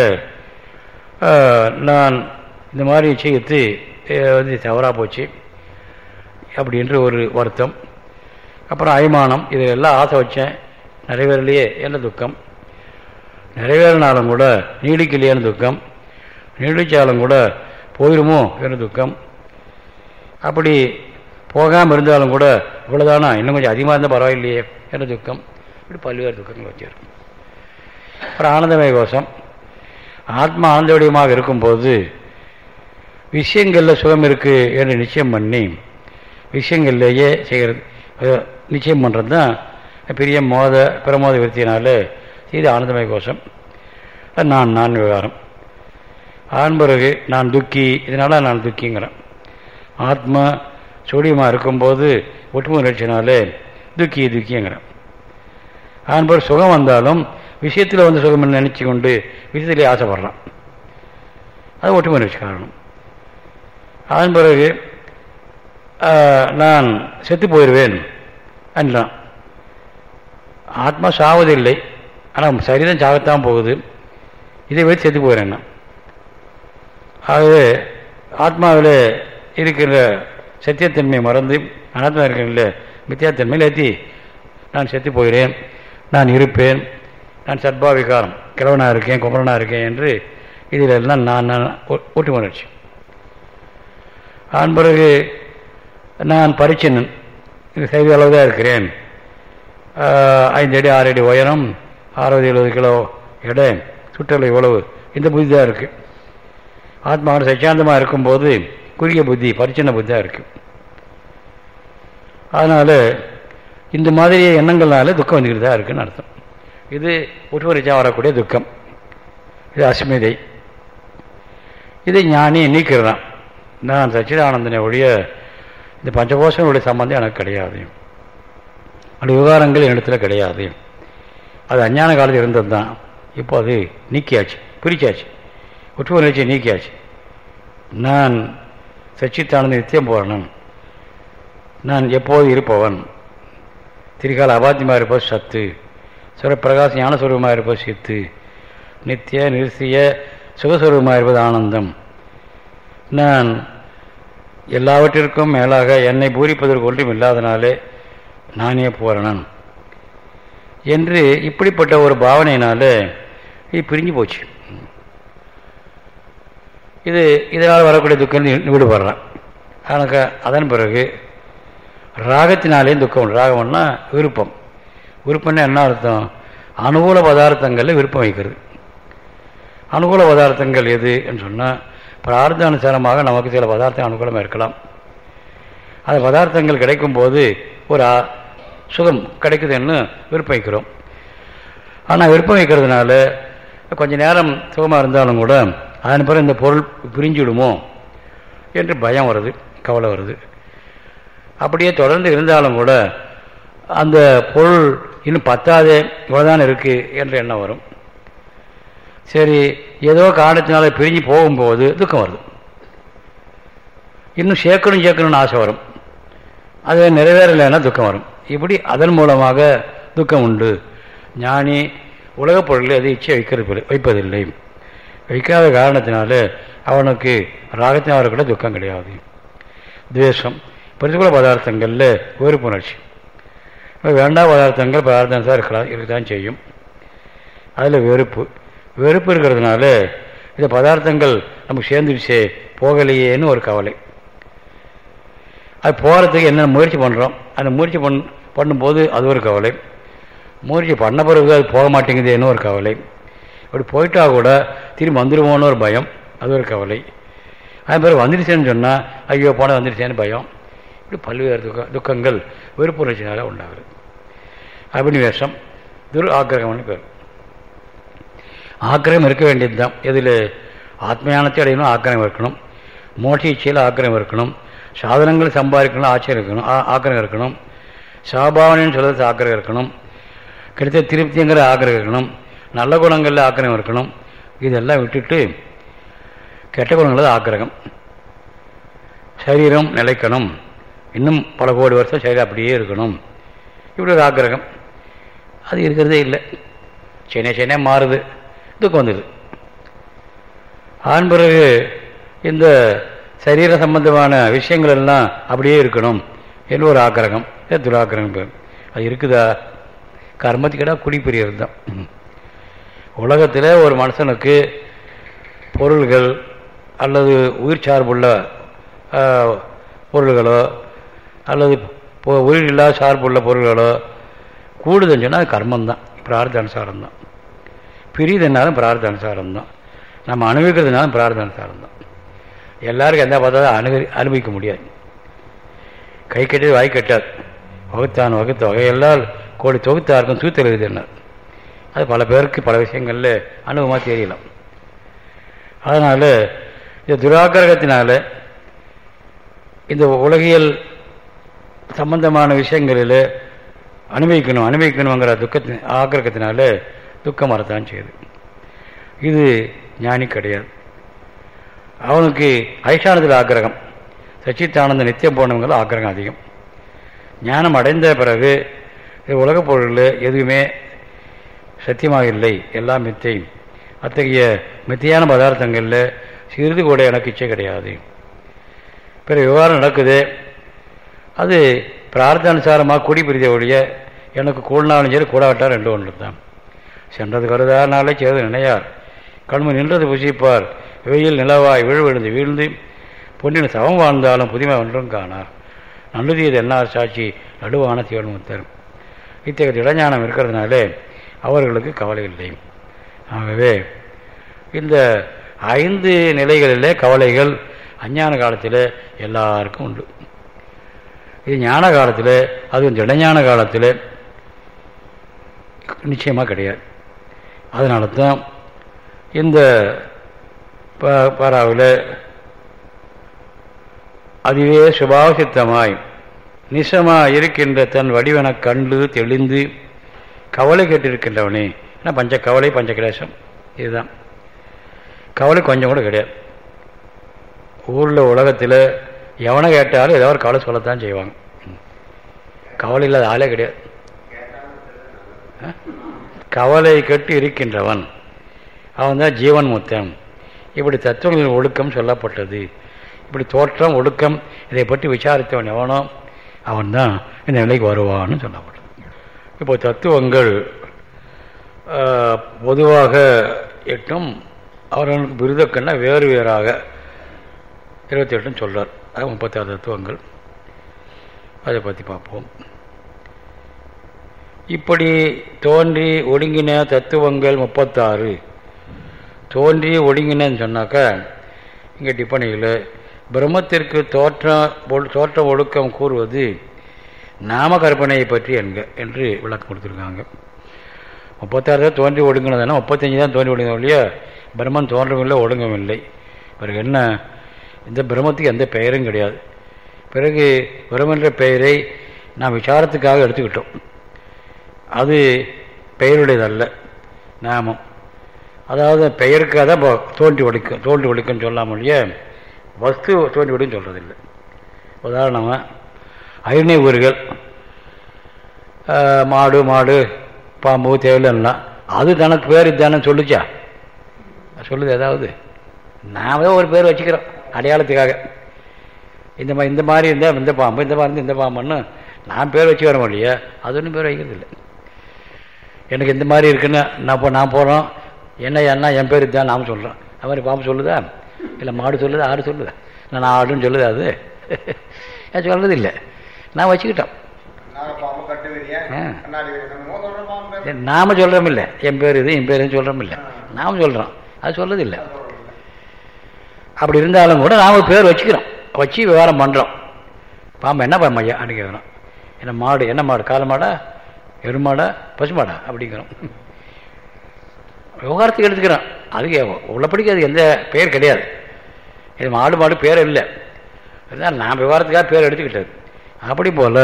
நான் இந்த மாதிரி செய்யத்து வந்து தவறாக போச்சு. அப்படின்ற ஒரு வருத்தம். அப்புறம் அய்மானம் இதெல்லாம் ஆசை வச்சேன். நிறைவேறலையே என்ன துக்கம். நிறைவேறினாலும் கூட நீடிக்கலையான துக்கம். நீடிச்சாலும் கூட போயிடுமோ என்ற துக்கம். அப்படி போகாமல் இருந்தாலும் கூட இவ்வளோதானா இன்னும் கொஞ்சம் அதிகமாக இருந்தால் பரவாயில்லையே என்ற துக்கம். இப்படி பல்வேறு துக்கங்கள் வச்சிருக்கும். அப்புறம் ஆனந்தமய கோஷம். ஆத்மா ஆனந்தவடியமாக இருக்கும்போது விஷயங்களில் சுகம் இருக்குது என்று நிச்சயம் பண்ணி விஷயங்கள்லேயே செய்கிறது. நிச்சயம் பண்ணுறது தான் பெரிய மோத பிரமோத விருத்தினால இது ஆனந்தமய கோஷம். நான் நான் விவகாரம். ஆண் பிறகு நான் துக்கி இதனால் நான் துக்கிங்கிறேன். ஆத்மா சூடியமாக இருக்கும்போது ஒட்டுமொழி நிகழ்ச்சினாலே துக்கி துக்கிங்கிறேன். ஆண் பிறகு சுகம் வந்தாலும் விஷயத்தில் வந்து சுகம் நினச்சி கொண்டு விஷயத்திலே ஆசைப்படுறான் அது ஒட்டுமொழி நிகழ்ச்சி காரணம். அதன் பிறகு நான் செத்து போயிடுவேன் என்றான். ஆத்மா சாவதில்லை ஆனால் சரீரம் சாகத்தான் போகுது. இதை வச்சு செத்து போயிடுறேன் நான் ஆகவே ஆத்மாவில் இருக்கிற சத்தியத்தன்மையை மறந்து அனாத்மா இருக்கிற மித்தியாத்தன்மையில் ஏற்றி நான் செத்து போகிறேன் நான் இருப்பேன் நான் சத்பாவிகாரம் கிழவனாக இருக்கேன் குமரனாக இருக்கேன் என்று இதிலெல்லாம் நான் நான் ஒட்டு உணர்ச்சி அதன் பிறகு நான் பரிச்சினன் செய்த அளவு தான் இருக்கிறேன். ஐந்து அடி ஆறு அடி உயரம் அறுபது எழுபது கிலோ எடை சுற்றளவு இவ்வளவு இந்த புத்தி தான் இருக்குது ஆத்மாவோட சச்சாந்தமாக இருக்கும்போது குறுகிய புத்தி பரிச்சின்ன புத்தி தான் இருக்குது அதனால் இந்த மாதிரி எண்ணங்கள்னால துக்கம் வந்துக்கிட்டு தான் இருக்குன்னு அர்த்தம். இது உட்வரிச்சா வரக்கூடிய துக்கம். இது அஸ்மிதை. இதை ஞானியை நீக்கிறான் நான் சச்சிதானந்தனை ஒழிய இந்த பஞ்சகோஷங்களுடைய சம்பந்தம் எனக்கு கிடையாது. அந்த விவகாரங்கள் என்னிடத்துல கிடையாது. அது அஞ்ஞான காலத்தில் இருந்தது தான் இப்போ அது நீக்கியாச்சு பிரிச்சாச்சு. ஒற்றுமை நிகழ்ச்சியை நீக்கியாச்சு. நான் சச்சித்தானந்த நித்தியம் போகிறேன் நான் எப்போது இருப்பவன்? திரிகால அபாத்தியமாக இருப்பது சத்து. சுரப்பிரகாச ஞானஸ்வரூபமாக இருப்பது சித்து. நித்திய நிறுத்திய சுகஸ்வரூபமாக இருப்பது ஆனந்தம். நான் எல்லாவற்றிற்கும் மேலாக என்னை பூரிப்பதற்கு ஒன்றும் இல்லாதனாலே நானே பூரணன் என்று இப்படிப்பட்ட ஒரு பாவனையினால இது பிரிஞ்சு போச்சு. இது இதனால் வரக்கூடிய துக்கம் விடுபடுறான் எனக்கு அதன் பிறகு ராகத்தினாலே துக்கம். ராகம்னா விருப்பம். விருப்பம்னா என்ன அர்த்தம்? அனுகூல பதார்த்தங்களில் விருப்பம் வைக்கிறது. அனுகூல பதார்த்தங்கள் எது? என்று சொன்னால் பிரார்த்த அனுசாரமாக நமக்கு சில பதார்த்தம் அனுகூலமாக இருக்கலாம். அந்த பதார்த்தங்கள் கிடைக்கும்போது ஒரு சுகம் கிடைக்குதுன்னு விருப்பம் வைக்கிறோம் ஆனால் விருப்பம் வைக்கிறதுனால கொஞ்சம் நேரம் சுகமாக இருந்தாலும் கூட அதன் பிறகு இந்த பொருள் பிரிஞ்சுவிடுமோ என்று பயம் வருது கவலை வருது. அப்படியே தொடர்ந்து இருந்தாலும் கூட அந்த பொருள் இன்னும் பத்தாதே இவ்வளோதான் இருக்குது என்ற எண்ணம் வரும். சரி ஏதோ காரணத்தினால பிரிஞ்சு போகும்போது துக்கம் வருது. இன்னும் சேர்க்கணும் சேர்க்கணும்னு ஆசை வரும். அது நிறைவேறலைன்னா துக்கம் வரும். இப்படி அதன் மூலமாக துக்கம் உண்டு. ஞானி உலகப் பொருளில் எதை இச்சை வைக்கிறது வைப்பதில்லை. வைக்காத காரணத்தினால அவனுக்கு ராகத்தினால் கூட துக்கம் கிடையாது. துவேஷம் பிரதிகூல பதார்த்தங்களில் வெறுப்புணர்ச்சி வேண்டாம் பதார்த்தங்கள் பதார்த்தம் தான் இருக்கலாம் இருக்கத்தான் செய்யும். அதில் வெறுப்பு. வெறுப்பு இருக்கிறதுனால இந்த பதார்த்தங்கள் நமக்கு சேர்ந்துடுச்சே போகலையேன்னு ஒரு கவலை. அது போகிறதுக்கு என்ன முயற்சி பண்ணுறோம் அந்த முயற்சி பண் பண்ணும்போது அது ஒரு கவலை. முயற்சி பண்ண பிறகு அது போக மாட்டேங்குதுன்னு ஒரு கவலை. இப்படி போயிட்டா கூட திரும்பி வந்துடுவோன்னு ஒரு பயம் அது ஒரு கவலை. அது பிறகு வந்துடுச்சேன்னு சொன்னால் ஐயோ போன வந்துடுச்சேன்னு பயம். இப்படி பல்வேறு துக்க துக்கங்கள் வெறுப்புணர்ச்சினால உண்டாகுது. அபினிவேஷம் துர் ஆக்கிரகம்னு பேர். ஆக்கிரகம் இருக்க வேண்டியது தான் இதில் ஆத்மயானத்தை அடையணும் ஆக்கிரகம் இருக்கணும். மோட்ச இச்சையில் ஆக்கிரகம் இருக்கணும். சாதனங்கள் சம்பாதிக்கணும் ஆச்சரியம் இருக்கணும் ஆக்கிரகம் இருக்கணும். சாபாவனைன்னு சொல்கிறது ஆக்கிரகம் இருக்கணும். கிடைத்த திருப்திங்கிற ஆக்கிரகம் இருக்கணும். நல்ல குணங்களில் ஆக்கிரகம் இருக்கணும். இதெல்லாம் விட்டுட்டு கெட்ட குணங்களில் ஆக்கிரகம். சரீரம் நிலைக்கணும். இன்னும் பல கோடி வருஷம் சரீரம் அப்படியே இருக்கணும். இப்படி ஒரு ஆக்கிரகம். அது இருக்கிறதே இல்லை. சென்னை சென்னை மாறுது. துக்கம் வந்துடுது ஆண் பிறகு இந்த சரீர சம்பந்தமான விஷயங்கள் எல்லாம் அப்படியே இருக்கணும் என்று ஒரு ஆக்கிரகம் இது துராக்கிரகம் பேர். அது இருக்குதா? கர்மத்துக்கிடா குடிப்பிரியர் தான். உலகத்தில் ஒரு மனுஷனுக்கு பொருள்கள் அல்லது உயிர் சார்புள்ள பொருள்களோ அல்லது உயிரில்லா உயிர் இல்லாத சார்புள்ள பொருள்களோ கூடுதுன்னு சொன்னால் அது கர்மம்தான் பிரார்த்த அனுசாரம் தான் பிரியுதுனாலும் பிரார்த்த அனுசாரம் தான் நம்ம அனுபவிக்கிறதுனாலும் பிரார்த்த அனுசாரம் தான் எல்லாருக்கும் எந்த பார்த்தாலும் அனுபவி அனுபவிக்க முடியாது. கை கட்டது வாய் கட்டாது. வகுத்தான் வகுத்த வகையெல்லாம் கோடி தொகுத்தாருக்கும் தூத்தல் எழுதினார். அது பல பேருக்கு பல விஷயங்களில் அனுபவமாக தெரியலாம். அதனால் இந்த துராக்கிரகத்தினால இந்த உலகியல் சம்பந்தமான விஷயங்களில் அனுபவிக்கணும் அனுபவிக்கணுங்கிற துக்கத்தின் ஆக்கிரகத்தினால துக்கம் வரத்தான் செய்யுது இது ஞானி கிடையாது. அவனுக்கு ஐஷானத்தில் ஆக்கிரகம் சச்சித்தானந்த நித்தியம் போனவங்கள ஆக்கிரகம் அதிகம். ஞானம் அடைந்த பிறகு உலகப் பொருளில் எதுவுமே சத்தியமாக இல்லை எல்லாம் மித்தை அத்தகைய மித்தியான பதார்த்தங்களில் சிறிது கூட எனக்கு இச்சை கிடையாது. பிற விவகாரம் நடக்குது. அது பிரார்த்தானுசாரமாக குடி பிரித ஒழிய எனக்கு கூடினாலும் சரி கூடாவிட்டால் ரெண்டு ஒன்று தான் சென்றது கருதானாலே செய்து நினையார். கண்மு நின்றது புசிப்பார். வெயில் நிலவாய் விழுவிழுந்து வீழ்ந்து பொன்னின் சவம் வாழ்ந்தாலும் புதுமை ஒன்றும் காணார். நல்லுதியது என்னார் சாட்சி நடுவான தேவன்முத்தர் இத்தகைய இடஞானம் இருக்கிறதுனாலே அவர்களுக்கு கவலை இல்லை. ஆகவே இந்த ஐந்து நிலைகளிலே கவலைகள் அஞ்ஞான காலத்தில் எல்லாருக்கும் உண்டு. இது ஞான காலத்தில் அதுவும் திடஞான காலத்தில் நிச்சயமாக கிடையாது. அதனால தான் இந்த ப- பாராவில் அதுவே சுபாவசித்தமாய் நிசமாக இருக்கின்ற தன் வடிவன கண்டு தெளிந்து கவலை கேட்டிருக்கின்றவனே. ஏன்னா பஞ்ச கவலை பஞ்ச கிளேசம் இதுதான். கவலை கொஞ்சம் கூட கிடையாது. ஊரில் உலகத்தில் எவனை கேட்டாலும் ஏதோ ஒரு கவலை சொல்லத்தான் செய்வாங்க. கவலை இல்லாத ஆளே கிடையாது. ஆ? கவலை கெட்டு இருக்கின்றவன். அவன் தான் ஜீவன் முத்தம் இப்படி தத்துவங்களின் ஒழுக்கம் சொல்லப்பட்டது. இப்படி தோற்றம் ஒழுக்கம் இதை பற்றி விசாரித்தவன் எவனோ அவன்தான் இந்த நிலைக்கு வருவான்னு சொல்லப்பட்டது. இப்போ தத்துவங்கள் பொதுவாக எட்டும் அவர்களுக்கு விருதக்கண்ணா வேறு வேறாக இருபத்தி எட்டுன்னு சொல்கிறார் அது முப்பத்தாறு தத்துவங்கள். அதை பற்றி பார்ப்போம். இப்படி தோன்றி ஒடுங்கின தத்துவங்கள் முப்பத்தாறு. தோன்றி ஒடுங்கினன்னு சொன்னாக்கா இங்கே டிப்பணியில் பிரம்மத்திற்கு தோற்றம் தோற்ற ஒழுக்கம் கூறுவது நாம கற்பனையை பற்றி என்க என்று விளக்கம் கொடுத்துருக்காங்க. முப்பத்தாறு தான் தோன்றி ஒடுங்கினதுன்னா முப்பத்தஞ்சு தான் தோன்றி ஒடுங்க இல்லையா? பிரம்மன் தோன்றவில்லை ஒடுங்கவில்லை. பிறகு என்ன? இந்த பிரம்மத்துக்கு எந்த பெயரும் கிடையாது. பிறகு பிரம்மன்ற பெயரை நாம் விசாரத்துக்காக எடுத்துக்கிட்டோம். அது பெயருடையதல்ல நாமம். அதாவது பெயருக்காக தான் தோன்றி ஒழிக்கும் தோன்றி ஒழிக்கும்னு சொல்லாமல் இல்லையா வஸ்து தோன்றி ஒழிக்கும் சொல்கிறதில்லை உதாரணமாக அயனை ஊர்கள் மாடு மாடு பாம்பு தேவையில்லாம் அது தனக்கு பேர் தானே சொல்லுச்சா? சொல்லுது ஏதாவது? நாம தான் ஒரு பேர் வச்சுக்கிறோம் அடையாளத்துக்காக. இந்த மாதிரி இந்த மாதிரி இருந்தால் இந்த பாம்பு இந்த மாதிரி இருந்தால் இந்த பாம்புன்னு நான் பேர் வச்சு வர இல்லையா அது ஒன்றும் பேர் வைக்கிறது இல்லை எனக்கு இந்த மாதிரி இருக்குன்னு நான் இப்போ நான் போகிறோம் என்ன என்ன என் பேர் இதுதான் நாம் சொல்கிறோம் அது மாதிரி பாம்பு சொல்லுதா? இல்லை மாடு சொல்லுதா? ஆடு சொல்லுதா? நான் ஆடுன்னு சொல்லுதா அது? சொல்கிறது இல்லை. நான் வச்சுக்கிட்டோம். நாம சொல்கிறோம் இல்லை. என் பேர் இது என் பேருன்னு சொல்கிறோம் இல்லை. நாம் சொல்கிறோம் அது சொல்றது இல்லை. அப்படி இருந்தாலும் கூட நாம் பேர் வச்சுக்கிறோம். வச்சு விவகாரம் பண்ணுறோம் பாம்பு என்ன பாம்பு ஐயா? கேட்குறோம் என்ன மாடு என்ன மாடு? காளை மாடா? எருமாடா பசுமாடா அப்படிங்கிறோம். விவகாரத்துக்கு எடுத்துக்கிறான் அதுக்கு உள்ளபடிக்கு அது எந்த பெயர் கிடையாது. இது மாடு மாடு பேர் இல்லை. அதுதான் நான் விவகாரத்துக்காக பேர் எடுத்துக்கிட்டது. அப்படி போல்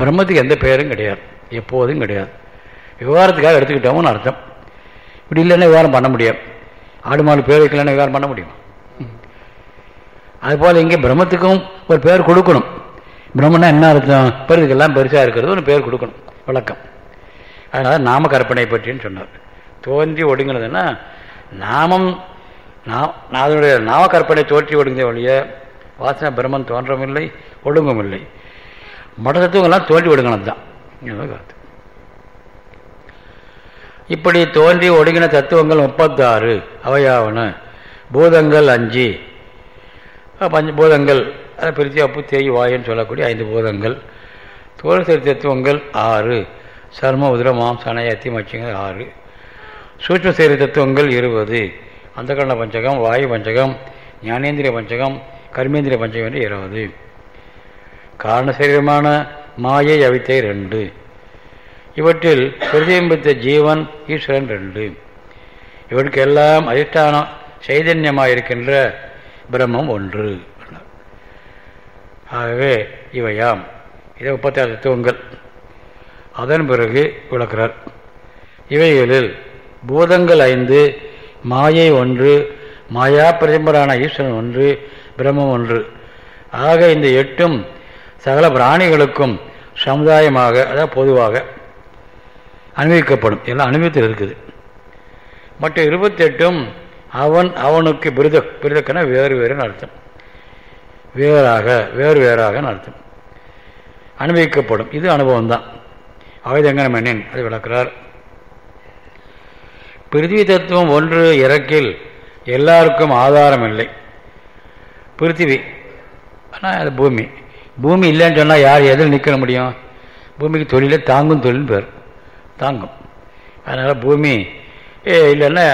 பிரம்மத்துக்கு எந்த பெயரும் கிடையாது. எப்போதும் கிடையாது. விவகாரத்துக்காக எடுத்துக்கிட்டோம்னு அர்த்தம். இப்படி இல்லைன்னா விவகாரம் பண்ண முடியும் ஆடு மாடு பேர் வைக்கலன்னா விவகாரம் பண்ண முடியும்? அதுபோல் இங்கே பிரம்மத்துக்கும் ஒரு பேர் கொடுக்கணும். பிரம்மன்னா என்ன அர்த்தம்? பெருதுக்கெல்லாம் பெருசாக இருக்கிறது ஒன்று பேர் கொடுக்கணும். விளக்கம் அதனால் நாம கற்பனை பற்றின்னு சொன்னார். தோன்றி ஒடுங்கினதுன்னா நாமம் நான் அதனுடைய நாம கற்பனை தோற்றி ஒடுங்கிய வழிய வாசனை பிரம்மன் இல்லை ஒடுங்கும் இல்லை மட தத்துவங்கள்லாம் தோன்றி ஒடுங்கினது தான் கருத்து. இப்படி தோன்றி ஒடுங்கின தத்துவங்கள் முப்பத்தாறு. அவையாவன. பூதங்கள் அஞ்சு. பஞ்ச பூதங்கள் அதை பிரித்து அப்பு தேய் வாயின்னு சொல்லக்கூடிய ஐந்து பூதங்கள். தோல் சரி தத்துவங்கள் ஆறு. சர்ம உதிரமாம் சனயத்தி மச்சங்கள் ஆறு. சூட்ச சரி தத்துவங்கள் இருபது. அந்த கண்ண பஞ்சகம் வாயு பஞ்சகம் ஞானேந்திரிய பஞ்சகம் கர்மேந்திரிய பஞ்சகம் என்று இருபது. காரணசரீரமான மாயை அவித்தை ரெண்டு. இவற்றில் பிரதிபிம்பித்த ஜீவன் ஈஸ்வரன் ரெண்டு. இவற்றுக்கெல்லாம் அதிஷ்டானம் சைதன்யமாக இருக்கின்ற பிரம்மம் ஒன்று. ஆகவே இவையாம். இதை முப்பத்தாறு தத்துவங்கள் அதன் பிறகு விளக்கிறார். இவைகளில் பூதங்கள் ஐந்து மாயை ஒன்று மாயா பிரதிபரான ஈஸ்வரன் ஒன்று பிரம்மம் ஒன்று. ஆக இந்த எட்டும் சகல பிராணிகளுக்கும் சமுதாயமாக அதாவது பொதுவாக அனுபவிக்கப்படும். எல்லாம் அனுபவத்தில் இருக்குது. மற்ற இருபத்தெட்டும் அவன் அவனுக்கு பிரித பிரிதக்கன வேறு வேறுன்னு அர்த்தம். வேறாக வேறு வேறாக அர்த்தம். அனுபவிக்கப்படும். இது அனுபவம் தான் அவைதங்கன மன்னன் அது விளக்கிறார். பிருத்திவி தத்துவம் ஒன்று இறக்கில் எல்லாருக்கும் ஆதாரம் இல்லை பிருத்திவி ஆனால் அது பூமி. பூமி இல்லைன்னு சொன்னால் யார் எதில் நிற்க முடியும்? பூமிக்கு தொழிலே தாங்கும் தொழில் பேர். தாங்கும். அதனால் பூமி இல்லைன்னா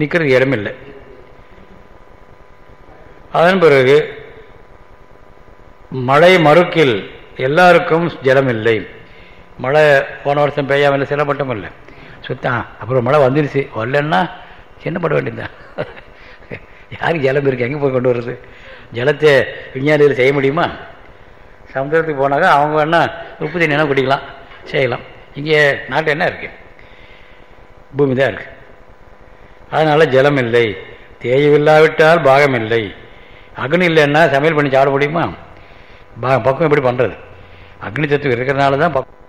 நிற்கிறது இடமில்லை. அதன் பிறகு மழை மறுக்கில் எல்லாருக்கும் ஜலம் இல்லை மழை போன வருஷம் பெய்யாமல் இல்லை சில மட்டும் இல்லை. சுத்தம் அப்புறம் மழை வந்துருச்சு. வரலன்னா சின்னப்பட வேண்டியதுதான்? யாருக்கு ஜலம் இருக்குது எங்கே போய் கொண்டு வர்றது? ஜலத்தை விஞ்ஞானிகள் செய்ய முடியுமா? சமுதிரத்துக்கு போனாக்கா அவங்க வேணா உப்பு தண்ணி என்ன குடிக்கலாம் செய்யலாம். இங்கே நாட்டில் என்ன இருக்குது பூமி தான் இருக்குது அதனால் ஜலம் இல்லை தேயவில்லாவிட்டால் பாகம் இல்லை அக்னி இல்லைன்னா சமையல் பண்ணி சாப்பிட முடியுமா? பக்கம் எப்படி பண்ணுறது அக்னி தத்துவம் இருக்கிறதுனால தான் பக்கம்